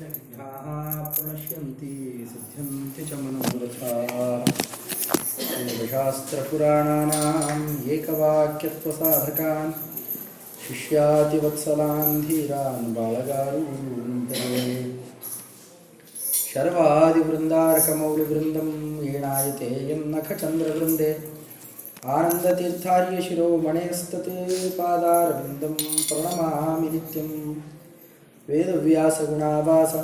प्रणश्यन्ति सिद्ध्यन्ति च मनोरथाः। वेदशास्त्रपुराणानाम् एकवाक्यत्वसाधकान् शिष्यातिवत्सलान् धीरान् बालगारून् भजे शर्वादिवृन्दारकमौलिवृन्दं वीणायते यन्नखचन्द्रवृन्दे आनन्दतीर्थार्यशिरोमणेस्तत् पादारविन्दं प्रणमामि नित्यं वेदव्यासगुणावास।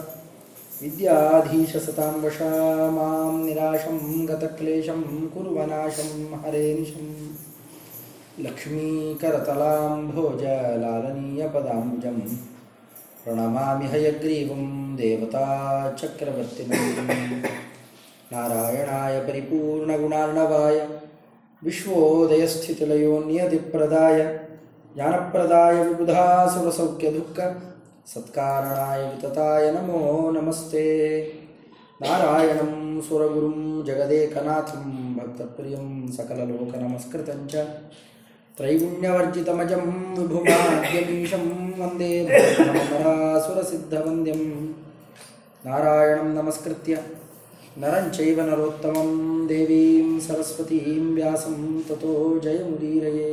विद्याधीशसतां वशा मां निराशं गतक्लेशं कुर्वनाशं हरे निशं लक्ष्मीकरतलां भोजलालनीयपदाम्बुजं प्रणमामि हयग्रीवं देवताचक्रवर्तिनं। नारायणाय परिपूर्णगुणार्णवाय विश्वोदयस्थितिलयोन्यतिप्रदाय ज्ञानप्रदाय विबुधासुरसौख्यदुःख సత్కారణాయ వితతాయ నమో నమస్తే. నారాయణం సురగురుం జగదేకనాథం భక్తప్రియం సకలలోక నమస్కృతం చ త్రైగుణ్యవర్జితమజం విభుమాద్యమీశం వందే సురసిద్ధవంద్యం నారాయణం నమస్కృత్య. నరం చైవ నరోత్తమం దేవీం సరస్వతీం వ్యాసం తతో జయముదీరయే.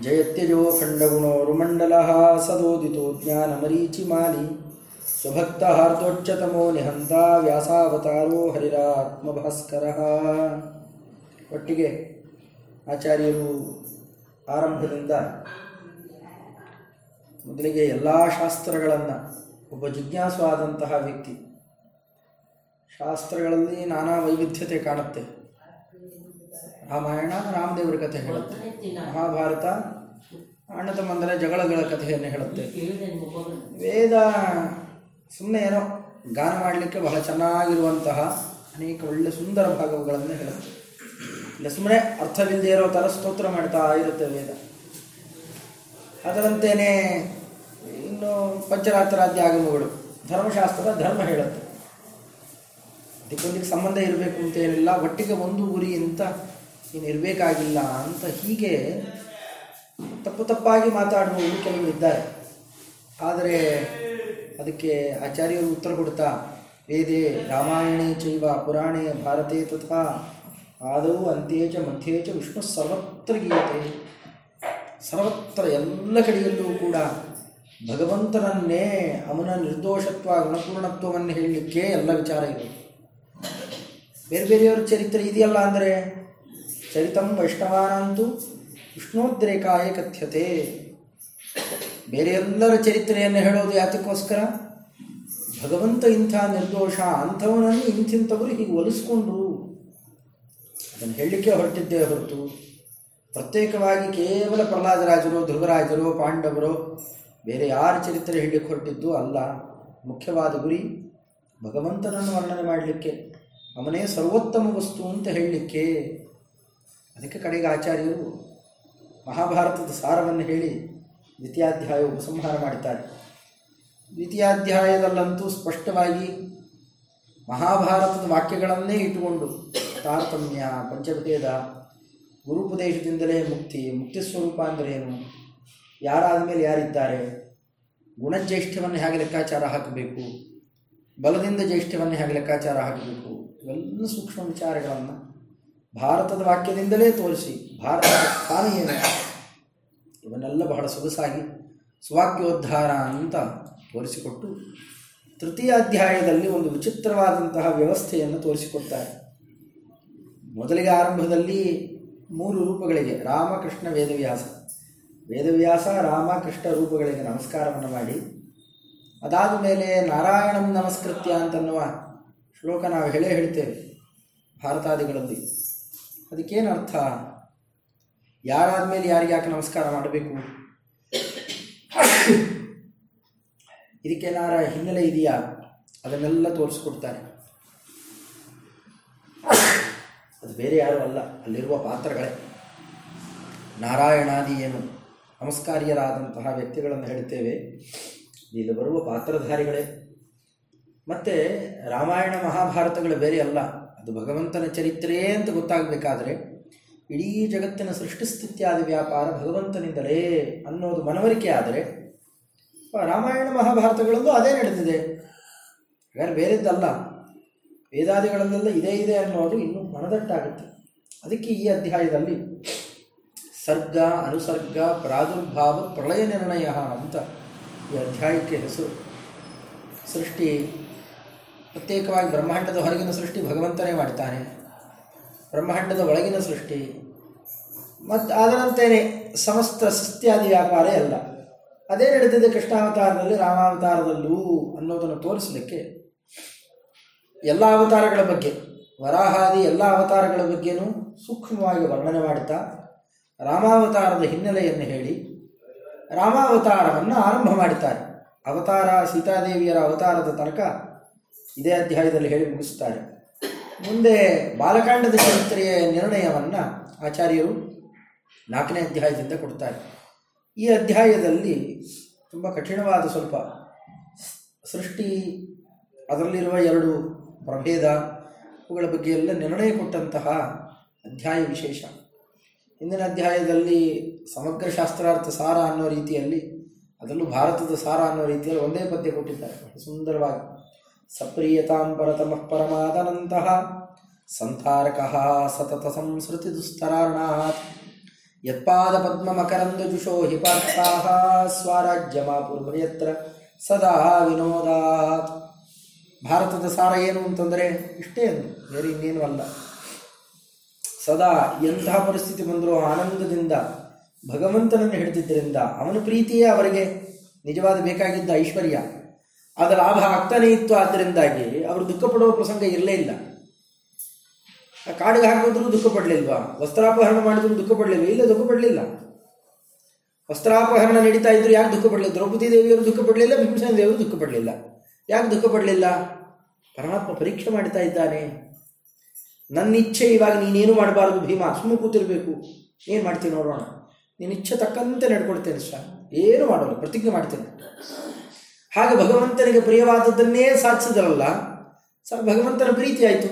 ಜಯತ್ಯಜೋ ಖಂಡಗುಣೋರುಮಂಡಲಃ ಸದೋದಿತು ಜ್ಞಾನಮರೀಚಿಮಾಲಿ. ಸ್ವಭಕ್ತಹಾರ್ದೋಚ್ಚತಮೋ ನಿಹಂತ ವ್ಯಾಸಾವತಾರೋ ಹರಿರಾತ್ಮಭಾಸ್ಕರ. ಒಟ್ಟಿಗೆ ಆಚಾರ್ಯರು ಆರಂಭದಿಂದ ಮೊದಲಿಗೆ ಎಲ್ಲ ಶಾಸ್ತ್ರಗಳನ್ನು, ಒಬ್ಬ ಜಿಜ್ಞಾಸು ಆದಂತಹ ವ್ಯಕ್ತಿ. ಶಾಸ್ತ್ರಗಳಲ್ಲಿ ನಾನಾ ವೈವಿಧ್ಯತೆ ಕಾಣುತ್ತೆ. ರಾಮಾಯಣ ರಾಮದೇವರ ಕಥೆ ಹೇಳುತ್ತೆ. ಮಹಾಭಾರತ ಅಣ್ಣ ತಮ್ಮಂದರ ಜಗಳಗಳ ಕಥೆಯನ್ನು ಹೇಳುತ್ತೆ. ವೇದ ಸುಮ್ಮನೆ ಏನೋ ಗಾನ ಮಾಡಲಿಕ್ಕೆ ಬಹಳ ಚೆನ್ನಾಗಿರುವಂತಹ ಅನೇಕ ಒಳ್ಳೆ ಸುಂದರ ಭಾಗಗಳನ್ನು ಹೇಳುತ್ತೆ. ಇಲ್ಲ ಸುಮ್ಮನೆ ಅರ್ಥವಿಲ್ಲದೆ ಇರೋ ಥರ ಸ್ತೋತ್ರ ಮಾಡ್ತಾ ಇರುತ್ತೆ ವೇದ. ಅದರಂತೇನೆ ಇನ್ನು ಪಂಚರಾತ್ರಾದ್ಯ ಆಗಮಗಳು. ಧರ್ಮಶಾಸ್ತ್ರ ಧರ್ಮ ಹೇಳುತ್ತೆ. ಅದಕ್ಕೊಂದಿಗೆ ಸಂಬಂಧ ಇರಬೇಕು ಅಂತ ಏನಿಲ್ಲ. ಒಟ್ಟಿಗೆ ಒಂದು ಗುರಿ ಅಂತ ಏನು ಇರಬೇಕಾಗಿಲ್ಲ ಅಂತ ಹೀಗೆ ತಪ್ಪು ತಪ್ಪಾಗಿ ಮಾತಾಡುವವರು ಕೆಲವರು ಇದ್ದಾರೆ. ಆದರೆ ಅದಕ್ಕೆ ಆಚಾರ್ಯರು ಉತ್ತರ ಕೊಡ್ತಾ, ವೇದೆ ರಾಮಾಯಣೇ ಚೈವ ಪುರಾಣೇ ಭಾರತೆ ತಥಾ, ಆದೌ ಅಂತ್ಯೇ ಚ ವಿಷ್ಣು ಸರ್ವತ್ರ ಗೀತೆ ಸರ್ವತ್ರ ಎಲ್ಲ ಕಡೆಯಲ್ಲೂ ಕೂಡ ಭಗವಂತನನ್ನೇ ಅವನ ನಿರ್ದೋಷತ್ವ ಗುಣಪೂರ್ಣತ್ವವನ್ನು ಹೇಳಲಿಕ್ಕೆ ಎಲ್ಲ ವಿಚಾರ ಇದೆ. ಬೇರೆ ಬೇರೆಯವರ ಚರಿತ್ರೆ ಇದೆಯಲ್ಲ ಅಂದರೆ ಚರಿತಂ ವೈಷ್ಣವಾನಂತೂ ವಿಷ್ಣೋದ್ರೇಕಾಯ ಕಥ್ಯತೆ. ಬೇರೆ ಎಲ್ಲರ ಚರಿತ್ರೆಯನ್ನು ಹೇಳೋದು ಯಾತಕ್ಕೋಸ್ಕರ? ಭಗವಂತ ಇಂಥ ನಿರ್ದೋಷ ಅಂಥವನನ್ನು ಇಂಥಿಂಥವರು ಹೀಗೆ ಒಲಿಸ್ಕೊಂಡು ಅದನ್ನು ಹೇಳಲಿಕ್ಕೆ ಹೊರಟಿದ್ದೇ ಹೊರತು ಪ್ರತ್ಯೇಕವಾಗಿ ಕೇವಲ ಪ್ರಹ್ಲಾದರಾಜರು ಧ್ರುವರಾಜರು ಪಾಂಡವರು, ಬೇರೆ ಯಾರ ಚರಿತ್ರೆ ಹೇಳಲಿಕ್ಕೆ ಹೊರಟಿದ್ದು ಅಲ್ಲ. ಮುಖ್ಯವಾದ ಗುರಿ ಭಗವಂತನನ್ನು ವರ್ಣನೆ ಮಾಡಲಿಕ್ಕೆ, ಅವನೇ ಸರ್ವೋತ್ತಮ ವಸ್ತು ಅಂತ ಹೇಳಲಿಕ್ಕೆ. ಅದಕ್ಕೆ ಕಡೆಗೆ ಆಚಾರ್ಯರು ಮಹಾಭಾರತದ ಸಾರವನ್ನು ಹೇಳಿ ದ್ವಿತೀಯಾಧ್ಯಾಯ ಉಪಸಂಹಾರ ಮಾಡುತ್ತಾರೆ ದ್ವಿತೀಯಾಧ್ಯಾಯದಲ್ಲಂತೂ ಸ್ಪಷ್ಟವಾಗಿ ಮಹಾಭಾರತದ ವಾಕ್ಯಗಳನ್ನೇ ಇಟ್ಟುಕೊಂಡು ತಾರತಮ್ಯ ಪಂಚಭೇದ ಗುರುಪದೇಶದಿಂದಲೇ ಮುಕ್ತಿ ಮುಕ್ತಿ ಸ್ವರೂಪ ಅಂದರೇನು? ಯಾರಾದ ಮೇಲೆ ಯಾರಿದ್ದಾರೆ? ಗುಣಜ್ಯೇಷ್ಠವನ್ನು ಹೇಗೆ ಲೆಕ್ಕಾಚಾರ ಹಾಕಬೇಕು? ಬಲದಿಂದ ಜ್ಯೇಷ್ಠವನ್ನು ಹೇಗೆ ಲೆಕ್ಕಾಚಾರ ಹಾಕಬೇಕು? ಇವೆಲ್ಲ ಸೂಕ್ಷ್ಮ ವಿಚಾರಗಳನ್ನು ಭಾರತದ ವಾಕ್ಯದಿಂದಲೇ ತೋರಿಸಿ, ಭಾರತದ ಸ್ಥಾನ ಏನು ಇವನ್ನೆಲ್ಲ ಬಹಳ ಸೊಗಸಾಗಿ ಸ್ವಾಕ್ಯೋದ್ಧಾರ ಅಂತ ತೋರಿಸಿಕೊಟ್ಟು ತೃತೀಯ ಅಧ್ಯಾಯದಲ್ಲಿ ಒಂದು ವಿಚಿತ್ರವಾದಂತಹ ವ್ಯವಸ್ಥೆಯನ್ನು ತೋರಿಸಿಕೊಡ್ತಾರೆ. ಮೊದಲಿಗೆ ಆರಂಭದಲ್ಲಿ ಮೂರು ರೂಪಗಳಿಗೆ ರಾಮಕೃಷ್ಣ ವೇದವ್ಯಾಸ. ವೇದವ್ಯಾಸ ರಾಮಕೃಷ್ಣ ರೂಪಗಳಿಗೆ ನಮಸ್ಕಾರವನ್ನು ಮಾಡಿ, ಅದಾದ ಮೇಲೆ ನಾರಾಯಣಂ ನಮಸ್ಕೃತ್ಯ ಅಂತನ್ನುವ ಶ್ಲೋಕ ನಾವು ಹೇಳೇ ಹೇಳ್ತೇವೆ, ಭಾರತಾದಿಗಳಲ್ಲಿ. ಅದಕ್ಕೇನು ಅರ್ಥ ಯಾರಾದ ಮೇಲೆ ಯಾರಿಗೆ ಯಾಕೆ ನಮಸ್ಕಾರ ಮಾಡಬೇಕು? ಇದಕ್ಕೇನಾರ ಹಿನ್ನೆಲೆ ಇದೆಯಾ? ಅದನ್ನೆಲ್ಲ ತೋರಿಸ್ಕೊಡ್ತಾರೆ. ಅದು ಬೇರೆ ಯಾರು ಅಲ್ಲ, ಅಲ್ಲಿರುವ ಪಾತ್ರಗಳೇ. ನಾರಾಯಣಾದಿ ಏನು ನಮಸ್ಕಾರ್ಯರಾದಂತಹ ವ್ಯಕ್ತಿಗಳನ್ನು ಹೇಳ್ತೇವೆ ಇಲ್ಲಿ ಬರುವ ಪಾತ್ರಧಾರಿಗಳೇ. ಮತ್ತು ರಾಮಾಯಣ ಮಹಾಭಾರತಗಳು ಬೇರೆ ಅಲ್ಲ. ಅದು ಭಗವಂತನ ಚರಿತ್ರೆಯೇ ಅಂತ ಗೊತ್ತಾಗಬೇಕಾದ್ರೆ, ಇಡೀ ಜಗತ್ತಿನ ಸೃಷ್ಟಿಸ್ಥಿತ್ಯಾದಿ ವ್ಯಾಪಾರ ಭಗವಂತನಿಂದಲೇ ಅನ್ನೋದು ಮನವರಿಕೆ ಆದರೆ ರಾಮಾಯಣ ಮಹಾಭಾರತಗಳಲ್ಲೂ ಅದೇ ನಡೆದಿದೆ. ಹಾಗಾದ್ರೆ ಬೇರೆದ್ದಲ್ಲ. ವೇದಾದಿಗಳಲ್ಲೆಲ್ಲ ಇದೇ ಇದೆ ಅನ್ನೋದು ಇನ್ನೂ ಮನದಟ್ಟಾಗುತ್ತೆ. ಅದಕ್ಕೆ ಈ ಅಧ್ಯಾಯದಲ್ಲಿ ಸರ್ಗ, ಅನುಸರ್ಗ, ಪ್ರಾದುರ್ಭಾವ, ಪ್ರಳಯ ನಿರ್ಣಯ ಅಂತ ಈ ಅಧ್ಯಾಯಕ್ಕೆ ಹೆಸರು. ಸೃಷ್ಟಿ ಪ್ರತ್ಯೇಕವಾಗಿ ಬ್ರಹ್ಮಾಂಡದ ಹೊರಗಿನ ಸೃಷ್ಟಿ ಭಗವಂತನೇ ಮಾಡ್ತಾನೆ. ಬ್ರಹ್ಮಾಂಡದ ಒಳಗಿನ ಸೃಷ್ಟಿ. ಮತ್ತು ಅದರಂತೆಯೇ ಸಮಸ್ತ ಸತ್ಯಾದಿ ವ್ಯಾಪಾರ ಎಲ್ಲ ಅದೇ ನಡೆದಿದೆ ಕೃಷ್ಣಾವತಾರದಲ್ಲಿ, ರಾಮಾವತಾರದಲ್ಲೂ ಅನ್ನೋದನ್ನು ತೋರಿಸಲಿಕ್ಕೆ. ಎಲ್ಲ ಅವತಾರಗಳ ಬಗ್ಗೆ, ವರಾಹಾದಿ ಎಲ್ಲ ಅವತಾರಗಳ ಬಗ್ಗೆನೂ ಸೂಕ್ಷ್ಮವಾಗಿ ವರ್ಣನೆ ಮಾಡುತ್ತಾ ರಾಮಾವತಾರದ ಹಿನ್ನೆಲೆಯನ್ನು ಹೇಳಿ, ರಾಮಾವತಾರವನ್ನು ಆರಂಭ ಮಾಡುತ್ತಾರೆ ಅವತಾರ ಸೀತಾದೇವಿಯರ ಅವತಾರದ ತನಕ ಇದೇ ಅಧ್ಯಾಯದಲ್ಲಿ ಹೇಳಿ ಮುಗಿಸ್ತಾರೆ ಮುಂದೆ ಬಾಲಕಾಂಡದ ಚರಿತ್ರೆಯ ನಿರ್ಣಯವನ್ನು ಆಚಾರ್ಯರು ನಾಲ್ಕನೇ ಅಧ್ಯಾಯದಿಂದ ಕೊಡ್ತಾರೆ. ಈ ಅಧ್ಯಾಯದಲ್ಲಿ ತುಂಬ ಕಠಿಣವಾದ ಸ್ವಲ್ಪ ಸೃಷ್ಟಿ, ಅದರಲ್ಲಿರುವ ಎರಡು ಪ್ರಭೇದ ಇವುಗಳ ಬಗ್ಗೆ ಎಲ್ಲ ನಿರ್ಣಯ ಕೊಟ್ಟಂತಹ ಅಧ್ಯಾಯ ವಿಶೇಷ. ಹಿಂದಿನ ಅಧ್ಯಾಯದಲ್ಲಿ ಸಮಗ್ರ ಶಾಸ್ತ್ರಾರ್ಥ ಸಾರ ಅನ್ನೋ ರೀತಿಯಲ್ಲಿ, ಅದರಲ್ಲೂ ಭಾರತದ ಸಾರ ಅನ್ನೋ ರೀತಿಯಲ್ಲಿ ಒಂದೇ ಪದ್ಯ ಕೊಟ್ಟಿದ್ದಾರೆ. ಸುಂದರವಾಗಿ. ಸಪ್ರಿಯತಾಂ ಪರತಮಃ ಪರಮಾದನಂತಹ ಸಂತಾರಕಃ ಸತತ ಸಂಸ್ಕೃತಿ ದುಸ್ತರಾರ್ಣಾತ್. ಯತ್ಪಾದ ಪದ್ಮ ಮಕರಂದ ಜುಷೋ ಹಿ ಪಾರ್ಥಾಃ ಸ್ವರಾಜ್ಯಮಾಪುರ್ವಯತ್ರ ಸದಾ ವಿನೋದಾತ್. ಭಾರತದ ಸಾರ ಏನು ಅಂತಂದರೆ ಇಷ್ಟೇ ಅದು, ಬೇರೆ ಇನ್ನೇನು ಅಲ್ಲ. ಸದಾ ಎಂತಹ ಪರಿಸ್ಥಿತಿ ಬಂದರೂ ಆನಂದದಿಂದ, ಭಗವಂತನನ್ನು ಹಿಡಿದಿದ್ದರಿಂದ ಅವನ ಪ್ರೀತಿಯೇ ಅವರಿಗೆ ನಿಜವಾದ ಬೇಕಾಗಿದ್ದ ಐಶ್ವರ್ಯ. ಅದರ ಲಾಭ ಆಗ್ತಾನೇ ಇತ್ತು ಆದ್ದರಿಂದಾಗಿ ಅವರು ದುಃಖ ಪಡುವ ಪ್ರಸಂಗ ಇರಲೇ ಇಲ್ಲ. ಕಾಡಿಗೆ ಹಾಕಿದ್ರು ದುಃಖ ಪಡಲಿಲ್ವಾ ವಸ್ತ್ರಾಪಹರಣ ಮಾಡಿದ್ರು ದುಃಖ ಪಡಲಿಲ್ವ ಇಲ್ಲ ದುಃಖ ಪಡಲಿಲ್ಲ ವಸ್ತ್ರಾಪಹರಣ ನಡೀತಾ ಇದ್ರು ಯಾಕೆ ದುಃಖ ಪಡಲಿಲ್ಲ ದ್ರೌಪದಿ ದೇವಿಯವರು ದುಃಖ ಪಡಲಿಲ್ಲ ಭೀಮಸೇನ ದೇವರು ದುಃಖ ಪಡಲಿಲ್ಲ ಯಾಕೆ ದುಃಖ ಪಡಲಿಲ್ಲ ಪರಮಾತ್ಮ ಪರೀಕ್ಷೆ ಮಾಡ್ತಾ ಇದ್ದಾನೆ. ನನ್ನ ಇಚ್ಛೆ ಇವಾಗ ನೀನೇನು ಮಾಡಬಾರ್ದು ಭೀಮ? ಸುಮ್ಮನೆ ಕೂತಿರ್ಬೇಕು. ಏನು ಮಾಡ್ತೀನಿ ನೋಡೋಣ? ನೀನು ಇಚ್ಛೆ ತಕ್ಕಂತೆ ನಡ್ಕೊಳ್ತೇನೆ ಸ್ವಾಮಿ ಏನು ಮಾಡೋಲ್ಲ, ಪ್ರತಿಜ್ಞೆ ಮಾಡ್ತೇನೆ. ಹಾಗೆ ಭಗವಂತನಿಗೆ ಪ್ರಿಯವಾದದ್ದನ್ನೇ ಸಾಧಿಸಿದ್ರಲ್ಲ ಸರ್ ಭಗವಂತನ ಪ್ರೀತಿ ಆಯಿತು.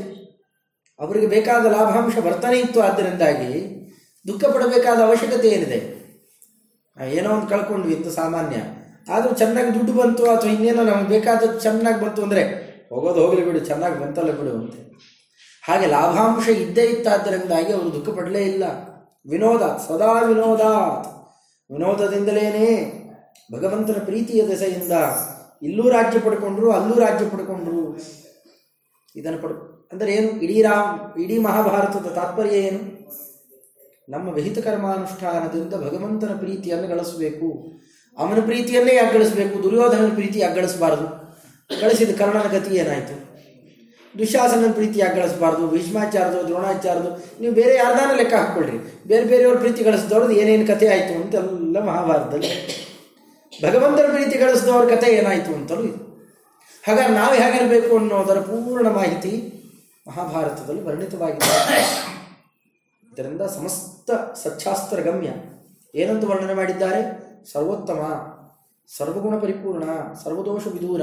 ಅವರಿಗೆ ಬೇಕಾದ ಲಾಭಾಂಶ ಬರ್ತಾನೆ ಇತ್ತು. ಆದ್ದರಿಂದಾಗಿ ದುಃಖ ಪಡಬೇಕಾದ ಅವಶ್ಯಕತೆ ಏನಿದೆ? ಏನೋ ಒಂದು ಕಳ್ಕೊಂಡ್ವಿ ಇತ್ತು ಸಾಮಾನ್ಯ. ಆದರೂ ಚೆನ್ನಾಗಿ ದುಡ್ಡು ಬಂತು, ಅಥವಾ ಇನ್ನೇನೋ ನಮಗೆ ಬೇಕಾದದ್ದು ಚೆನ್ನಾಗಿ ಬಂತು ಅಂದರೆ, ಹೋಗೋದು ಹೋಗಲಿ ಬಿಡು, ಚೆನ್ನಾಗಿ ಬಂತಲ್ಲ ಬಿಡು ಅಂತ. ಹಾಗೆ ಲಾಭಾಂಶ ಇದ್ದೇ ಇತ್ತಾದ್ದರಿಂದಾಗಿ ಅವರು ದುಃಖ ಪಡಲೇ ಇಲ್ಲ. ವಿನೋದ, ಸದಾ ವಿನೋದ. ವಿನೋದದಿಂದಲೇನೆ ಭಗವಂತನ ಪ್ರೀತಿಯ ದೆಸೆಯಿಂದ ಇಲ್ಲೂ ರಾಜ್ಯ ಪಡ್ಕೊಂಡ್ರು, ಅಲ್ಲೂ ರಾಜ್ಯ ಪಡ್ಕೊಂಡ್ರು. ಇದನ್ನು ಪಡ್, ಅಂದರೆ ಏನು? ಇಡೀ ರಾಮ್, ಇಡೀ ಮಹಾಭಾರತದ ತಾತ್ಪರ್ಯ ಏನು? ನಮ್ಮ ವಿಹಿತ ಕರ್ಮಾನುಷ್ಠಾನದಿಂದ ಭಗವಂತನ ಪ್ರೀತಿಯನ್ನು ಗಳಿಸಬೇಕು. ಅವನ ಪ್ರೀತಿಯನ್ನೇ ಯಾಕೆ ಗಳಿಸಬೇಕು? ದುರ್ಯೋಧನನ ಪ್ರೀತಿ ಯಾಕೆ ಗಳಿಸಬಾರದು? ಗಳಿಸಿದ ಕರ್ಣನ ಗತಿ ಏನಾಯಿತು? ದುಶಾಸನನ ಪ್ರೀತಿ ಯಾಕೆ ಗಳಿಸಬಾರ್ದು? ದ್ರೋಣಾಚಾರ್ಯದು ನೀವು ಬೇರೆ ಯಾರ್ದಾನ ಲೆಕ್ಕ ಹಾಕ್ಕೊಳ್ರಿ. ಬೇರೆ ಬೇರೆಯವ್ರ ಪ್ರೀತಿ ಗಳಿಸಿದವ್ರದ್ದು ಏನೇನು ಕಥೆ ಆಯಿತು ಅಂತೆಲ್ಲ ಮಹಾಭಾರತದಲ್ಲಿ. ಭಗವಂತನ ಪ್ರೀತಿ ಗಳಿಸಿದವ್ರ ಕಥೆ ಏನಾಯಿತು ಅಂತಲೂ ಇದೆ ಹಾಗಾದ್ರೆ ನಾವು ಹೇಗಿರಬೇಕು ಅನ್ನೋದರ ಪೂರ್ಣ ಮಾಹಿತಿ ಮಹಾಭಾರತದಲ್ಲಿ ವರ್ಣಿತವಾಗಿದೆ. ಇದರಿಂದ ಸಮಸ್ತ ಸಚ್ಛಾಸ್ತ್ರ ಗಮ್ಯ. ಏನಂತ ವರ್ಣನೆ ಮಾಡಿದ್ದಾರೆ? ಸರ್ವೋತ್ತಮ, ಸರ್ವಗುಣ ಪರಿಪೂರ್ಣ, ಸರ್ವದೋಷ ವಿದೂರ.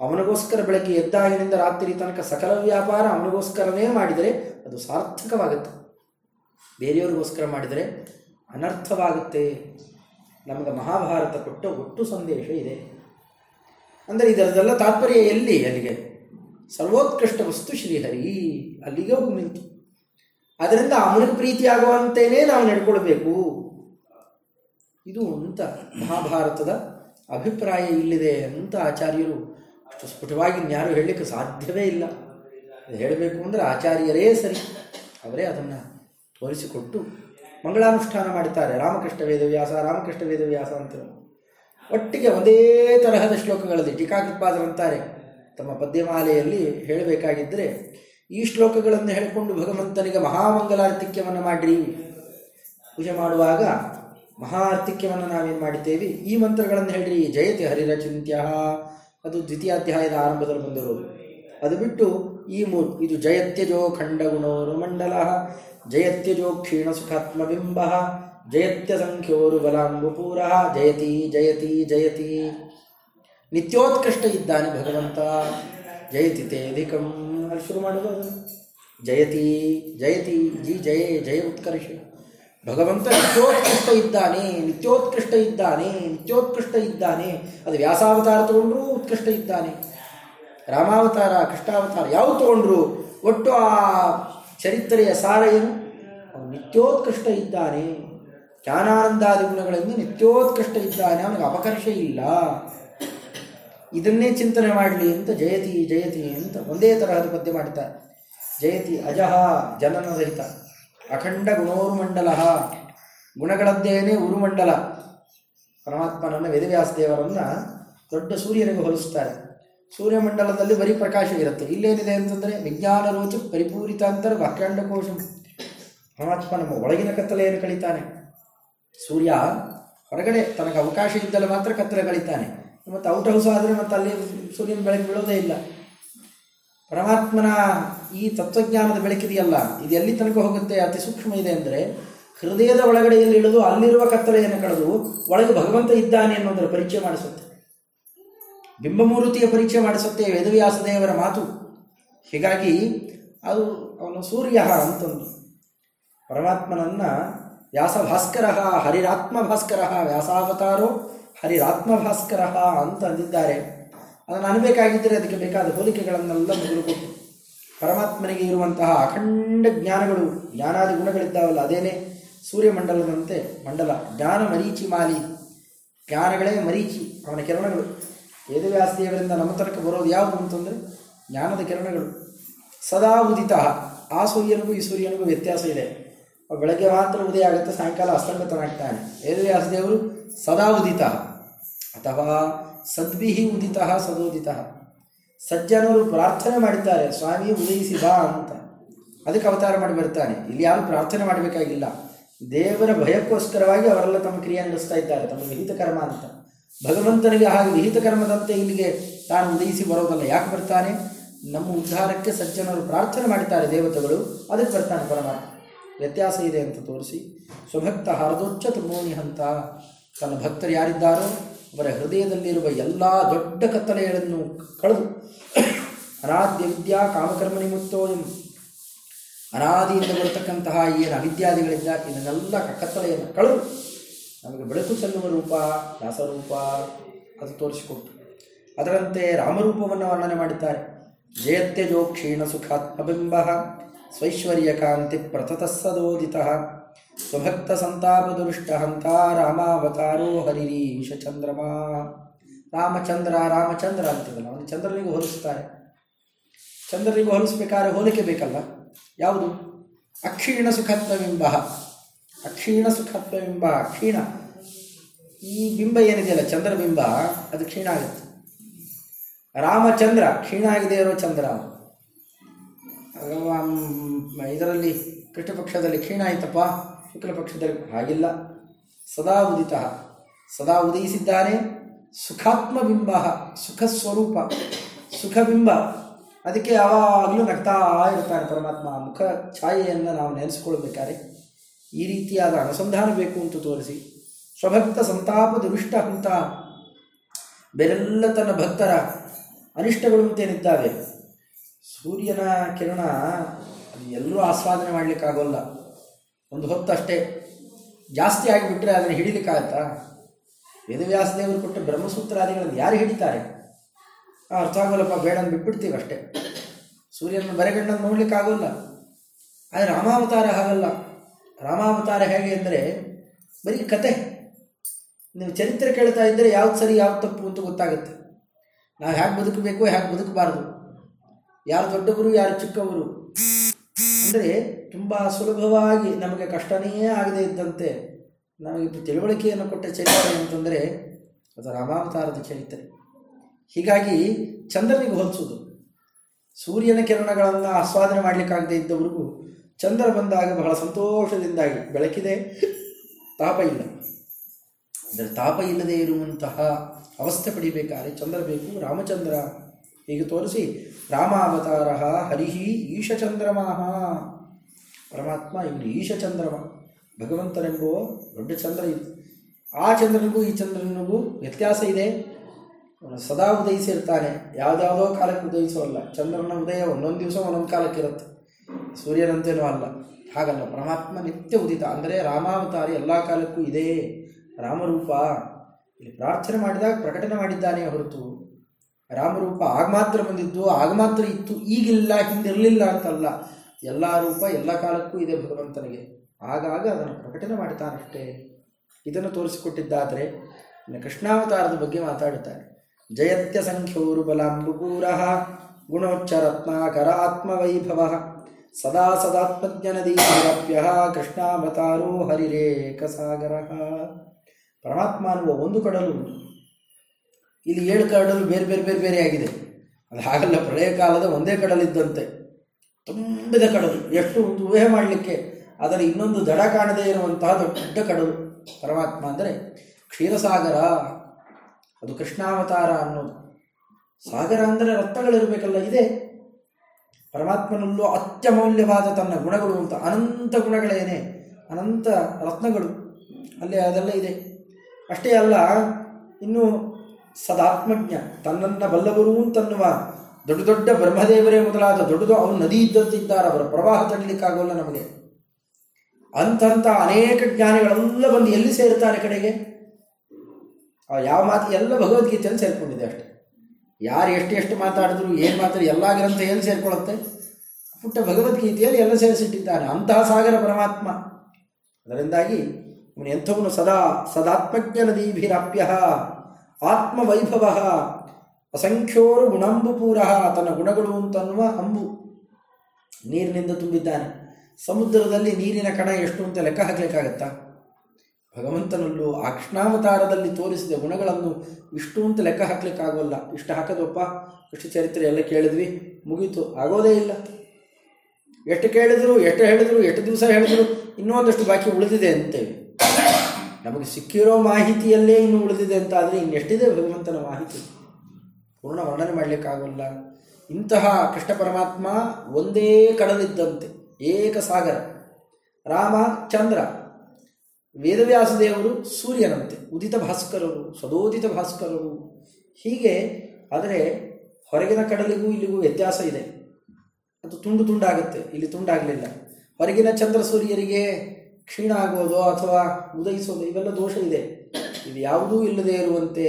ಅವನಿಗೋಸ್ಕರ ಬೆಳಗ್ಗೆ ಎದ್ದಾಗಿನಿಂದ ರಾತ್ರಿ ತನಕ ಸಕಲ ವ್ಯಾಪಾರ ಅವನಿಗೋಸ್ಕರನೇ ಮಾಡಿದರೆ ಅದು ಸಾರ್ಥಕವಾಗುತ್ತೆ. ಬೇರೆಯವರಿಗೋಸ್ಕರ ಮಾಡಿದರೆ ಅನರ್ಥವಾಗುತ್ತೆ. ನಮಗೆ ಮಹಾಭಾರತ ಕೊಟ್ಟ ಒಟ್ಟು ಸಂದೇಶ ಇದೆ. ಅಂದರೆ ಇದರದೆಲ್ಲ ತಾತ್ಪರ್ಯ ಎಲ್ಲಿ? ಅಲ್ಲಿಗೆ. ಸರ್ವೋತ್ಕೃಷ್ಟ ವಸ್ತು ಶ್ರೀಹರಿ. ಅಲ್ಲಿಗೆ ಹೋಗಿ ನಿಂತು. ಅದರಿಂದ ಅವನಿಗೆ ಪ್ರೀತಿಯಾಗುವಂತೆಯೇ ನಾವು ನಡ್ಕೊಳ್ಬೇಕು. ಇದು ಅಂತ ಮಹಾಭಾರತದ ಅಭಿಪ್ರಾಯ ಇಲ್ಲಿದೆ ಅಂತ ಆಚಾರ್ಯರು ಅಷ್ಟು ಸ್ಫುಟವಾಗಿ ಇನ್ಯಾರು ಹೇಳಲಿಕ್ಕೆ ಸಾಧ್ಯವೇ ಇಲ್ಲ. ಹೇಳಬೇಕು ಅಂದರೆ ಆಚಾರ್ಯರೇ ಸರಿ. ಅವರೇ ಅದನ್ನು ತೋರಿಸಿಕೊಟ್ಟು ಮಂಗಳಾನುಷ್ಠಾನ ಮಾಡುತ್ತಾರೆ ರಾಮಕೃಷ್ಣ ವೇದವ್ಯಾಸ ರಾಮಕೃಷ್ಣ ವೇದವ್ಯಾಸ ಅಂತ ಒಟ್ಟಿಗೆ ಒಂದೇ ತರಹದ ಶ್ಲೋಕಗಳಲ್ಲಿ ಟೀಕಾಕೃತ್ಪಾದರಂತಾರೆ ತಮ್ಮ ಪದ್ಯಮಾಲೆಯಲ್ಲಿ ಹೇಳಬೇಕಾಗಿದ್ದರೆ, ಈ ಶ್ಲೋಕಗಳನ್ನು ಹೇಳಿಕೊಂಡು ಭಗವಂತನಿಗೆ ಮಹಾಮಂಗಲಾರ್ತಿಕ್ಯವನ್ನು ಮಾಡಿರಿ. ಪೂಜೆ ಮಾಡುವಾಗ ಮಹಾರ್ತಿಕ್ಯವನ್ನು ನಾವೇನು ಮಾಡಿದ್ದೇವೆ? ಈ ಮಂತ್ರಗಳನ್ನು ಹೇಳ್ರಿ. ಜಯತಿ ಹರಿರಚಿಂತ್ಯ ಅದು ದ್ವಿತೀಯಾಧ್ಯಾಯದ ಆರಂಭದಲ್ಲಿ ಬಂದಿರೋದು ಅದು ಬಿಟ್ಟು ಈ ಮೂರು ಇದು ಜಯತ್ಯಜೋ ಖಂಡಗುಣೋರು ಮಂಡಲ. ಜಯತ್ಯಜೋ ಕ್ಷೀಣ ಸುಖಾತ್ಮಬಿಂಬ ಜಯತ್ಯ ಸಂಖ್ಯೋರು ಬಲಾಂಬುಪೂರ, ಜಯತಿ ಜಯತಿ ಜಯತಿ. ನಿತ್ಯೋತ್ಕೃಷ್ಟ ಇದ್ದಾನೆ ಭಗವಂತ. ಜಯತಿ ತೇಧಿಕಂ. ಅಲ್ಲಿ ಶುರು ಮಾಡೋದು ಜಯತಿ ಜಯತಿ, ಜಿ, ಜಯ ಜಯ ಉತ್ಕರ್ಷ. ಭಗವಂತ ನಿತ್ಯೋತ್ಕೃಷ್ಟ ಇದ್ದಾನೆ ನಿತ್ಯೋತ್ಕೃಷ್ಟ ಇದ್ದಾನೆ ನಿತ್ಯೋತ್ಕೃಷ್ಟ ಇದ್ದಾನೆ. ಅದು ವ್ಯಾಸಾವತಾರ ತಗೊಂಡ್ರೂ ಉತ್ಕೃಷ್ಟ ಇದ್ದಾನೆ. ರಾಮಾವತಾರ, ಕೃಷ್ಣಾವತಾರ ಯಾವ ತಗೊಂಡ್ರು, ಒಟ್ಟು ಆ ಚರಿತ್ರೆಯ ಸಾರ ಏನು ಅವನು ನಿತ್ಯೋತ್ಕೃಷ್ಟ ಇದ್ದಾನೆ. ಜ್ಞಾನಾನಂದಾದಿ ಗುಣಗಳಿಂದ ನಿತ್ಯೋತ್ಕೃಷ್ಟ ಇದ್ದಾನೆ. ಅವನಿಗೆ ಅಪಕರ್ಷ ಇಲ್ಲ. ಇದನ್ನೇ ಚಿಂತನೆ ಮಾಡಲಿ ಅಂತ ಜಯತಿ ಜಯತಿ ಅಂತ ಒಂದೇ ತರಹದ ಪದ್ಯ ಮಾಡ್ತಾರೆ. ಜಯತಿ ಅಜಹ ಜನನರಹಿತ ಅಖಂಡ ಗುಣೋರ್ಮಂಡಲ. ಗುಣಗಳದ್ದೇನೆ ಉರುಮಂಡಲ. ಪರಮಾತ್ಮನನ್ನು ವೇದವ್ಯಾಸ ದೇವರನ್ನು ದೊಡ್ಡ ಸೂರ್ಯನಿಗೆ ಹೋಲಿಸ್ತಾರೆ. ಸೂರ್ಯಮಂಡಲದಲ್ಲಿ ಬರೀ ಪ್ರಕಾಶ ಇರುತ್ತೆ. ಇಲ್ಲೇನಿದೆ ಅಂತಂದರೆ ವಿಜ್ಞಾನ ರೋಚ ಪರಿಪೂರಿತ ಅಂತರ ವಾಕ್ಯಾಂಡ ಕೋಶ ಪರಮಾತ್ಮ ನಮ್ಮ ಒಳಗಿನ ಕತ್ತಲೆಯನ್ನು ಕಳೀತಾನೆ. ಸೂರ್ಯ ಹೊರಗಡೆ ತನಗೆ ಅವಕಾಶ ಇದ್ದಲ್ಲಿ ಮಾತ್ರ ಕತ್ತಲೆ ಕಳೀತಾನೆ. ಮತ್ತು ಔಟ್ ಹೌಸ್ ಆದರೆ ಮತ್ತು ಅಲ್ಲಿ ಸೂರ್ಯನ ಬೆಳಕು ಬೀಳೋದೇ ಇಲ್ಲ. ಪರಮಾತ್ಮನ ಈ ತತ್ವಜ್ಞಾನದ ಬೆಳಕಿದೆಯಲ್ಲ, ಇದು ಎಲ್ಲಿ ತನಕ ಹೋಗುತ್ತೆ? ಅತಿ ಸೂಕ್ಷ್ಮ ಇದೆ ಅಂದರೆ ಹೃದಯದ ಒಳಗಡೆಯಲ್ಲಿ ಇಳಿದು ಅಲ್ಲಿರುವ ಕತ್ತಲೆಯನ್ನು ಕಳೆದು ಒಳಗೆ ಭಗವಂತ ಇದ್ದಾನೆ ಅನ್ನೋದರ ಪರಿಚಯ ಮಾಡಿಸುತ್ತೆ. ಬಿಂಬಮೂರ್ತಿಯ ಪರೀಕ್ಷೆ ಮಾಡಿಸುತ್ತೆ ವೇದವ್ಯಾಸದೇವರ ಮಾತು. ಹೀಗಾಗಿ ಅದು ಅವನು ಸೂರ್ಯ ಅಂತಂದು. ಪರಮಾತ್ಮನನ್ನ ವ್ಯಾಸ ಭಾಸ್ಕರ ಹರಿರಾತ್ಮ ಭಾಸ್ಕರ ವ್ಯಾಸಾವತಾರೋ ಹರಿರಾತ್ಮ ಭಾಸ್ಕರ ಅಂತ ಅಂದಿದ್ದಾರೆ. ಅದನ್ನು ಅನ್ಬೇಕಾಗಿದ್ದರೆ ಅದಕ್ಕೆ ಬೇಕಾದ ಹೋಲಿಕೆಗಳನ್ನೆಲ್ಲ ಮೊದಲು ಕೊಟ್ಟು ಪರಮಾತ್ಮನಿಗೆ ಇರುವಂತಹ ಅಖಂಡ ಜ್ಞಾನಗಳು, ಜ್ಞಾನಾದಿ ಗುಣಗಳಿದ್ದಾವಲ್ಲ, ಅದೇನೇ ಸೂರ್ಯಮಂಡಲದಂತೆ ಮಂಡಲ. ಜ್ಞಾನ ಮರೀಚಿ ಮಾಲಿ. ಜ್ಞಾನಗಳೇ ಮರೀಚಿ, ಅವನ ಕಿರಣಗಳು. ವೇದವ್ಯಾಸ ದೇವರಿಂದ ನಮ್ಮ ತನಕ ಬರೋದು ಯಾವುದು ಅಂತಂದರೆ ಜ್ಞಾನದ ಕಿರಣಗಳು. ಸದಾ ಉದಿತ. ಆ ಸೂರ್ಯನಿಗೂ ಈ ಸೂರ್ಯನಿಗೂ ವ್ಯತ್ಯಾಸ ಇದೆ. ಬೆಳಗ್ಗೆ ಮಾತ್ರ ಉದಯ ಆಗುತ್ತೆ, ಸಾಯಂಕಾಲ ಅಸ್ತಂಗತನಾಗ್ತಾನೆ. ವೇದವ್ಯಾಸದೇವರು ಸದಾ ಉದಿತ. ಅಥವಾ ಸದ್ಭಿಹಿ ಉದಿತ, ಸದೋದಿತ. ಸಜ್ಜನರು ಪ್ರಾರ್ಥನೆ ಮಾಡಿದ್ದಾರೆ ಸ್ವಾಮಿ ಉದಯಿಸಿ ಬಾ ಅಂತ. ಅದಕ್ಕೆ ಅವತಾರ ಮಾಡಿ ಬರ್ತಾನೆ ಇಲ್ಲಿ ಯಾರು ಪ್ರಾರ್ಥನೆ ಮಾಡಬೇಕಾಗಿಲ್ಲ. ದೇವರ ಭಯಕ್ಕೋಸ್ಕರವಾಗಿ ಅವರೆಲ್ಲ ತಮ್ಮ ಕ್ರಿಯೆ ನಡೆಸ್ತಾ ಇದ್ದಾರೆ, ತಮ್ಮ ವಿಹಿತ ಕರ್ಮ ಅಂತ. ಭಗವಂತನಿಗೆ ಹಾಗೆ ವಿಹಿತ ಕರ್ಮದಂತೆ ಇಲ್ಲಿಗೆ ತಾನು ಉದಯಿಸಿ ಬರೋದಲ್ಲ, ಯಾಕೆ ಬರ್ತಾನೆ? ನಮ್ಮ ಉದ್ಧಾರಕ್ಕೆ ಸಜ್ಜನರು ಪ್ರಾರ್ಥನೆ ಮಾಡಿದ್ದಾರೆ ದೇವತೆಗಳು, ಅದಕ್ಕೆ ಬರ್ತಾನೆ ಪರಮಾತ್ಮ. ವ್ಯತ್ಯಾಸ ಇದೆ ಅಂತ ತೋರಿಸಿ. ಸ್ವಭಕ್ತ ಹರದೋಚ್ಚ ತುಮೋನಿ ಹಂತ. ತನ್ನ ಭಕ್ತರು ಯಾರಿದ್ದಾರೋ, ಅವರ ಹೃದಯದಲ್ಲಿರುವ ಎಲ್ಲ ದೊಡ್ಡ ಕತ್ತಲೆಗಳನ್ನು ಕಳೆದು, ಅನಾದ್ಯ ವಿದ್ಯಾ ಕಾಮಕರ್ಮ ನಿಮಿತ್ತೋಯಂ ಅನಾದಿಯಿಂದ ಬರತಕ್ಕಂತಹ ಏನು ಅವಿದ್ಯಾದಿಗಳಿಂದ ಇದನ್ನೆಲ್ಲ ಕತ್ತಲೆಯನ್ನು ಕಳೆದು ನಮಗೆ ಬೆಳಕು ಚೆಲ್ಲುವ ರೂಪ ದಾಸರೂಪ ಅದು ತೋರಿಸಿಕೊಟ್ಟು. ಅದರಂತೆ ರಾಮರೂಪವನ್ನು ವರ್ಣನೆ ಮಾಡುತ್ತಾರೆ ಜಯತ್ಯಜೋ ಕ್ಷೀಣ ಸುಖಾತ್ಮಬಿಂಬ, ಸ್ವೈಶ್ವರ್ಯ ಕಾಂತಿ ಪ್ರತತಸ್ಸದೋದಿತ ಸ್ವಭಕ್ತ ಸಂತಾಪ ದುಷ್ಟ ಹಂತ ರಾಮಾವತಾರೋ ಹರಿರೀಶ ಚಂದ್ರಮ. ರಾಮಚಂದ್ರ ರಾಮಚಂದ್ರ ಅಂತಿದ್ದಲ್ಲ ಅವನು ಚಂದ್ರನಿಗೂ ಹೋಲಿಸ್ತಾರೆ. ಚಂದ್ರನಿಗೂ ಹೋಲಿಸ್ಬೇಕಾದ್ರೆ ಹೋಲಿಕೆ ಬೇಕಲ್ಲ? ಯಾವುದು? ಅಕ್ಷೀಣ ಸುಖತ್ವಬಿಂಬ ಅಕ್ಷೀಣ ಸುಖತ್ವಬಿಂಬ ಕ್ಷೀಣ. ಈ ಬಿಂಬ ಏನಿದೆಯಲ್ಲ ಚಂದ್ರಬಿಂಬ ಅದು ಕ್ಷೀಣ ಆಗುತ್ತೆ. ರಾಮಚಂದ್ರ, ಕ್ಷೀಣ ಆಗಿದೆ ಇರೋ ಚಂದ್ರ. ಇದರಲ್ಲಿ ಕೃಷ್ಣ ಪಕ್ಷದಲ್ಲಿ ಕ್ಷೀಣ ಆಯಿತಪ್ಪ ಶುಕ್ಲ ಪಕ್ಷದಲ್ಲಿ ಹಾಗಿಲ್ಲ. ಸದಾ ಉದಿತ. ಸದಾ ಉದಯಿಸಿದ್ದಾನೆ. ಸುಖಾತ್ಮ ಬಿಂಬ, ಸುಖ ಸ್ವರೂಪ ಸುಖಬಿಂಬ ಅದಕ್ಕೆ ಯಾವಾಗಲೂ ನಗ್ತಾ ಇರ್ತಾನೆ ಪರಮಾತ್ಮ. ಮುಖ ಛಾಯೆಯನ್ನು ನಾವು ನೆನೆಸ್ಕೊಳ್ಬೇಕಾದ್ರೆ ಈ ರೀತಿಯಾದ ಅನುಸಂಧಾನ ಬೇಕು ಅಂತ ತೋರಿಸಿ. ಸ್ವಭಕ್ತ ಸಂತಾಪ ದುರುಷ್ಟ ಹಂತ ಬೆರೆಲ್ಲ ತನ್ನ ಭಕ್ತರ ಅನಿಷ್ಟಗಳು ಅಂತೇನಿದ್ದಾವೆ ಸೂರ್ಯನ ಕಿರಣ ಎಲ್ಲರೂ ಆಸ್ವಾದನೆ ಮಾಡಲಿಕ್ಕಾಗೋಲ್ಲ. ಒಂದು ಹೊತ್ತಷ್ಟೇ ಜಾಸ್ತಿ ಆಗಿಬಿಟ್ರೆ ಅದನ್ನು ಹಿಡಿಲಿಕ್ಕಾಗತ್ತಾ ವೇದವ್ಯಾಸದೇವರು ಕೊಟ್ಟ ಬ್ರಹ್ಮಸೂತ್ರಾದಿಗಳನ್ನು ಯಾರು ಹಿಡಿತಾರೆ? ಆ, ಅರ್ಥ ಆಗೋಲ್ಲಪ್ಪ ಬೇಡ ಬಿಟ್ಬಿಡ್ತೀವಿ ಅಷ್ಟೇ. ಸೂರ್ಯನ ಬರೆಗಣ್ಣನ್ನು ನೋಡಲಿಕ್ಕಾಗೋಲ್ಲ. ಆದರೆ ರಾಮಾವತಾರ ಹಾಗಲ್ಲ. ರಾಮಾವತಾರ ಹೇಗೆ ಅಂದರೆ ಬರೀ ಕತೆ. ನೀವು ಚರಿತ್ರೆ ಕೇಳ್ತಾ ಇದ್ದರೆ ಯಾವ್ದು ಸರಿ, ಯಾವ್ದು ತಪ್ಪು ಅಂತ ಗೊತ್ತಾಗುತ್ತೆ. ನಾವು ಹೇಗೆ ಬದುಕಬೇಕು ಹೇಗೆ ಬದುಕಬಾರ್ದು. ಯಾರು ದೊಡ್ಡವರು, ಯಾರು ಚಿಕ್ಕವರು. ಅಂದರೆ ತುಂಬ ಸುಲಭವಾಗಿ ನಮಗೆ ಕಷ್ಟನೇ ಆಗದೇ ಇದ್ದಂತೆ ನಮಗೆ ತಿಳುವಳಿಕೆಯನ್ನು ಕೊಟ್ಟ ಚರಿತ್ರೆ ಅಂತಂದರೆ ಅದು ರಾಮಾವತಾರದ ಚರಿತ್ರೆ. ಹೀಗಾಗಿ ಚಂದ್ರನಿಗೆ ಹೋಲಿಸೋದು. ಸೂರ್ಯನ ಕಿರಣಗಳನ್ನು ಆಸ್ವಾದನೆ ಮಾಡಲಿಕ್ಕಾಗದೇ ಇದ್ದವರಿಗೂ ಚಂದ್ರ ಬಂದಾಗ ಬಹಳ ಸಂತೋಷದಿಂದಾಗಿ ಬೆಳಕಿದೆ. ತಾಪ ಇಲ್ಲ. ಅಂದರೆ ತಾಪ ಇಲ್ಲದೆ ಇರುವಂತಹ ಅವಸ್ಥೆ ಪಡಿಬೇಕಾದ್ರೆ ಚಂದ್ರ ಬೇಕು, ರಾಮಚಂದ್ರ ಹೀಗೆ ತೋರಿಸಿ, ರಾಮಾವತಾರ ಹರಿಹಿ ಈಶಚಂದ್ರಮಾಹ. ಪರಮಾತ್ಮ ಇವನು ಈಶಚಂದ್ರಮ. ಭಗವಂತನೆಂಬುವ ದೊಡ್ಡ ಚಂದ್ರ ಇದು. ಆ ಚಂದ್ರನಿಗೂ ಈ ಚಂದ್ರನಿಗೂ ವ್ಯತ್ಯಾಸ ಇದೆ. ಸದಾ ಉದಯಿಸಿರ್ತಾನೆ. ಯಾವುದಾವುದೋ ಕಾಲಕ್ಕೆ ಉದಯಿಸೋಲ್ಲ. ಚಂದ್ರನ ಉದಯ ಒಂದೊಂದು ದಿವಸ ಒಂದೊಂದು ಕಾಲಕ್ಕೆ ಇರುತ್ತೆ ಸೂರ್ಯನಂತೇನೂ ಅಲ್ಲ. ಹಾಗಲ್ಲ. ಪರಮಾತ್ಮ ನಿತ್ಯ ಉದಿತ. ಅಂದರೆ ರಾಮಾವತಾರಿ ಎಲ್ಲ ಕಾಲಕ್ಕೂ ಇದೇ ರಾಮರೂಪ. ಇಲ್ಲಿ ಪ್ರಾರ್ಥನೆ ಮಾಡಿದಾಗ ಪ್ರಕಟಣೆ ಮಾಡಿದ್ದಾನೆ ಹೊರತು ರಾಮರೂಪ ಆಗ ಮಾತ್ರ ಬಂದಿದ್ದು, ಆಗ ಮಾತ್ರ ಇತ್ತು, ಈಗಿಲ್ಲ, ಹಿಂದಿರಲಿಲ್ಲ ಅಂತಲ್ಲ. ಎಲ್ಲ ರೂಪ ಎಲ್ಲ ಕಾಲಕ್ಕೂ ಇದೆ ಭಗವಂತನಿಗೆ. ಆಗಾಗ ಅದನ್ನು ಪ್ರಕಟಣೆ ಮಾಡ್ತಾನಷ್ಟೇ ಇದನ್ನು ತೋರಿಸಿಕೊಟ್ಟಿದ್ದಾದರೆ ಕೃಷ್ಣಾವತಾರದ ಬಗ್ಗೆ ಮಾತಾಡುತ್ತಾರೆ. ಜಯತ್ಯ ಸಂಖ್ಯೋರು ಬಲಾಂಬುಪೂರ ಗುಣೋಚ್ಚರತ್ನಾಕರ ಆತ್ಮವೈಭವ. ಸದಾ ಸದಾತ್ಮಜ್ಞನದೀಪ್ಯ ಕೃಷ್ಣಾವತಾರೋ ಹರಿರೇಕಸಾಗರ. ಪರಮಾತ್ಮ ಅನ್ನುವ ಒಂದು ಕಡಲು ಇಲ್ಲಿ ಏಳು ಕಡಲು ಬೇರೆ ಬೇರೆ ಬೇರೆ ಬೇರೆ ಆಗಿದೆ. ಅದು ಹಾಗಲ್ಲ, ಪ್ರಳಯ ಕಾಲದ ಒಂದೇ ಕಡಲಿದ್ದಂತೆ ತುಂಬಿದ ಕಡಲು, ಎಷ್ಟು ಊಹೆ ಮಾಡಲಿಕ್ಕೆ. ಅದರ ಇನ್ನೊಂದು ದಡ ಕಾಣದೇ ಇರುವಂತಹ ದೊಡ್ಡ ಕಡಲು ಪರಮಾತ್ಮ ಅಂದರೆ ಕ್ಷೀರಸಾಗರ. ಅದು ಕೃಷ್ಣಾವತಾರ ಅನ್ನೋದು. ಸಾಗರ ಅಂದರೆ ರತ್ನಗಳಿರಬೇಕಲ್ಲ, ಇದೆ. ಪರಮಾತ್ಮನಲ್ಲೂ ಅತ್ಯಮೌಲ್ಯವಾದ ತನ್ನ ಗುಣಗಳು ಅಂತ ಅನಂತ ಗುಣಗಳೇನೆ ಅನಂತ ರತ್ನಗಳು. ಅಲ್ಲಿ ಅದೆಲ್ಲ ಇದೆ. ಅಷ್ಟೇ ಅಲ್ಲ, ಇನ್ನು ಸದಾತ್ಮಜ್ಞ, ತನ್ನನ್ನು ಬಲ್ಲವರು ಅಂತನ್ನುವ ದೊಡ್ಡ ದೊಡ್ಡ ಬ್ರಹ್ಮದೇವರೇ ಮೊದಲಾದ ದೊಡ್ಡದು ಅವನು ನದಿ ಇದ್ದಂತಿದ್ದಾರೆ, ಅವರ ಪ್ರವಾಹ ತಡಲಿಕ್ಕಾಗೋಲ್ಲ ನಮಗೆ. ಅಂಥಂಥ ಅನೇಕ ಜ್ಞಾನಿಗಳೆಲ್ಲ ಬಂದು ಎಲ್ಲಿ ಸೇರ್ತಾರೆ ಕಡೆಗೆ? ಯಾವ ಮಾತು ಎಲ್ಲ ಭಗವದ್ಗೀತೆಯಲ್ಲಿ ಸೇರಿಕೊಂಡಿದೆ ಅಷ್ಟೆ. ಯಾರು ಎಷ್ಟು ಎಷ್ಟು ಮಾತಾಡಿದ್ರು, ಏನು ಮಾತಾಡಿ, ಎಲ್ಲ ಗ್ರಂಥ ಏನು ಸೇರಿಕೊಳ್ಳುತ್ತೆ? ಪುಟ್ಟ ಭಗವದ್ಗೀತೆಯಲ್ಲಿ ಎಲ್ಲ ಸೇರಿಸಿಟ್ಟಿದ್ದಾನೆ. ಅಂತಹ ಸಾಗರ ಪರಮಾತ್ಮ. ಅದರಿಂದಾಗಿ ಅವನು ಎಂಥವನು ಸದಾ ಸದಾತ್ಮಜ್ಞ ನದೀಭಿರಾಪ್ಯ ಆತ್ಮವೈಭವ, ಅಸಂಖ್ಯೋರು ಗುಣಂಬು ಪೂರಃ ತನ್ನ ಗುಣಗಳು ಅಂತನ್ನುವ ಅಂಬು. ನೀರಿನಿಂದ ತುಂಬಿದ್ದಾನೆ. ಸಮುದ್ರದಲ್ಲಿ ನೀರಿನ ಕಣ ಎಷ್ಟು ಅಂತ ಲೆಕ್ಕ ಹಾಕಲಿಕ್ಕಾಗತ್ತಾ? ಭಗವಂತನಲ್ಲೂ ಅಕ್ಷ್ಣಾವತಾರದಲ್ಲಿ ಕೃಷ್ಣಾವತಾರದಲ್ಲಿ ತೋರಿಸಿದ ಗುಣಗಳನ್ನು ಇಷ್ಟು ಅಂತ ಲೆಕ್ಕ ಹಾಕ್ಲಿಕ್ಕಾಗೋಲ್ಲ. ಇಷ್ಟು ಹಾಕೋದಪ್ಪ? ಇಷ್ಟು ಚರಿತ್ರೆ ಎಲ್ಲ ಕೇಳಿದ್ವಿ. ಮುಗೀತು. ಆಗೋದೇ ಇಲ್ಲ. ಎಷ್ಟು ಕೇಳಿದ್ರು, ಎಷ್ಟು ಹೇಳಿದ್ರು, ಎಷ್ಟು ದಿವಸ ಹೇಳಿದ್ರು ಇನ್ನೊಂದಷ್ಟು ಬಾಕಿ ಉಳಿದಿದೆ ಅಂತೇವೆ ನಮಗೆ ಸಿಕ್ಕಿರೋ ಮಾಹಿತಿಯಲ್ಲೇ ಇನ್ನು ಉಳಿದಿದೆ ಅಂತ ಆದರೆ ಇನ್ನೆಷ್ಟಿದೆ ಭಗವಂತನ ಮಾಹಿತಿ? ಪೂರ್ಣ ವರ್ಣನೆ ಮಾಡಲಿಕ್ಕಾಗಲ್ಲ. ಇಂತಹ ಕೃಷ್ಣ ಪರಮಾತ್ಮ ಒಂದೇ ಕಡಲಿದ್ದಂತೆ. ಏಕಸಾಗರ. ರಾಮ, ಚಂದ್ರ. ವೇದವ್ಯಾಸದೇವರು ಸೂರ್ಯನಂತೆ, ಉದಿತ ಭಾಸ್ಕರರು, ಸದೋದಿತ ಭಾಸ್ಕರರು. ಹೀಗೆ ಆದರೆ ಹೊರಗಿನ ಕಡಲಿಗೂ ಇಲ್ಲಿಗೂ ವ್ಯತ್ಯಾಸ ಇದೆ. ಅದು ತುಂಡು ತುಂಡಾಗುತ್ತೆ, ಇಲ್ಲಿ ತುಂಡಾಗಲಿಲ್ಲ. ಹೊರಗಿನ ಚಂದ್ರ ಸೂರ್ಯರಿಗೆ ಕ್ಷೀಣ ಆಗೋದು ಅಥವಾ ಉದಯಿಸೋದು ಇವೆಲ್ಲ ದೋಷ ಇದೆ. ಇದು ಯಾವುದೂ ಇಲ್ಲದೆ ಇರುವಂತೆ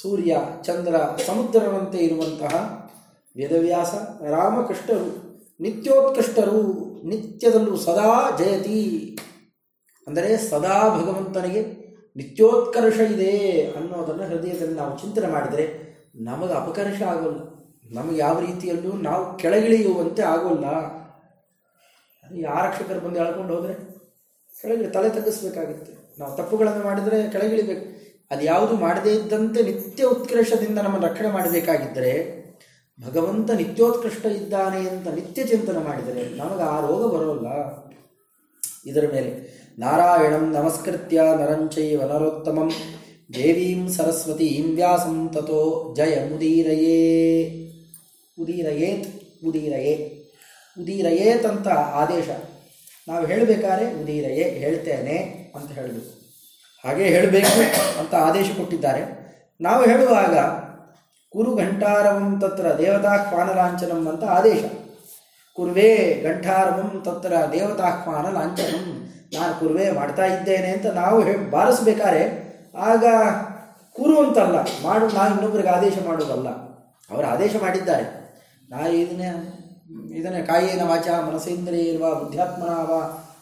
ಸೂರ್ಯ, ಚಂದ್ರ ಸಮುದ್ರವಂತೆ ಇರುವಂತಹ ವೇದವ್ಯಾಸ ರಾಮಕೃಷ್ಣರು ನಿತ್ಯೋತ್ಕೃಷ್ಟರು, ನಿತ್ಯದಲ್ಲೂ ಸದಾ ಜಯತಿ. ಅಂದರೆ ಸದಾ ಭಗವಂತನಿಗೆ ನಿತ್ಯೋತ್ಕರ್ಷ ಇದೆ ಅನ್ನೋದನ್ನು ಹೃದಯದಲ್ಲಿ ನಾವು ಚಿಂತನೆ ಮಾಡಿದರೆ ನಮಗೆ ಅಪಕರ್ಷ ಆಗೋಲ್ಲ. ನಮಗೆ ಯಾವ ರೀತಿಯಲ್ಲೂ ನಾವು ಕೆಳಗಿಳಿಯುವಂತೆ ಆಗೋಲ್ಲ. ಆರಕ್ಷಕರು ಬಂದು ಎಳ್ಕೊಂಡು ಹೋದರೆ ಕೆಳಗಿಳಿ, ತಲೆ ತಗ್ಗಿಸ್ಬೇಕಾಗುತ್ತೆ. ನಾವು ತಪ್ಪುಗಳನ್ನು ಮಾಡಿದರೆ ಕೆಳಗಿಳಿಬೇಕು. ಅದು ಯಾವುದು ಮಾಡದೇ ಇದ್ದಂತೆ ನಿತ್ಯ ಉತ್ಕರ್ಷದಿಂದ ನಮ್ಮ ರಕ್ಷಣೆ ಮಾಡಬೇಕಾಗಿದ್ದರೆ ಭಗವಂತ ನಿತ್ಯೋತ್ಕೃಷ್ಟ ಇದ್ದಾನೆ ಅಂತ ನಿತ್ಯ ಚಿಂತನೆ ಮಾಡಿದರೆ ನಮಗೆ ಆ ರೋಗ ಬರೋಲ್ಲ. ಇದರ ಮೇಲೆ ನಾರಾಯಣಂ ನಮಸ್ಕೃತ್ಯ ನರಂಚೈವ ನರೋತ್ತಮಂ ದೇವೀಂ ಸರಸ್ವತೀಂ ವ್ಯಾಸಂ ತಥೋ ಜಯ ಉದೀರಯೇ ಉದೀರಯೇತ್ ಉದೀರಯೇ ಉದೀರಯೇತ್ ಅಂತ ಆದೇಶ. ನಾವು ಹೇಳಬೇಕಾದ್ರೆ ಉದೀರಯೇ ಹೇಳ್ತೇನೆ ಅಂತ ಹೇಳಬೇಕು ಹಾಗೆ ಹೇಳಬೇಕು ಅಂತ ಆದೇಶ ಕೊಟ್ಟಿದ್ದಾರೆ. ನಾವು ಹೇಳುವಾಗ ಕುರು ಘಂಟಾರವಂ ತತ್ರ ದೇವತಾಹ್ವಾನಲಾಂಛನಂ ಅಂತ ಆದೇಶ. ಕುರುವೇ ಘಂಟಾರವಂ ತತ್ರ ದೇವತಾಹ್ವಾನ ಲಾಂಛನಂ ನಾನು ಕುರುವೆ ಮಾಡ್ತಾ ಇದ್ದೇನೆ ಅಂತ ನಾವು ಹೇ ಬಾರಿಸ್ಬೇಕಾದ್ರೆ ಆಗ ಕುರು ಅಂತಲ್ಲ ಮಾಡು ನಾವು ಇನ್ನೊಬ್ಬರಿಗೆ ಆದೇಶ ಮಾಡೋದಲ್ಲ ಅವರು ಆದೇಶ ಮಾಡಿದ್ದಾರೆ. ನಾ ಇದನ್ನೇ ಇದನ್ನೇ ಕಾಯೇನ ವಾಚ ಮನಸೇಂದ್ರಿಯರ್ವ ಬುದ್ಧಾತ್ಮನಾವ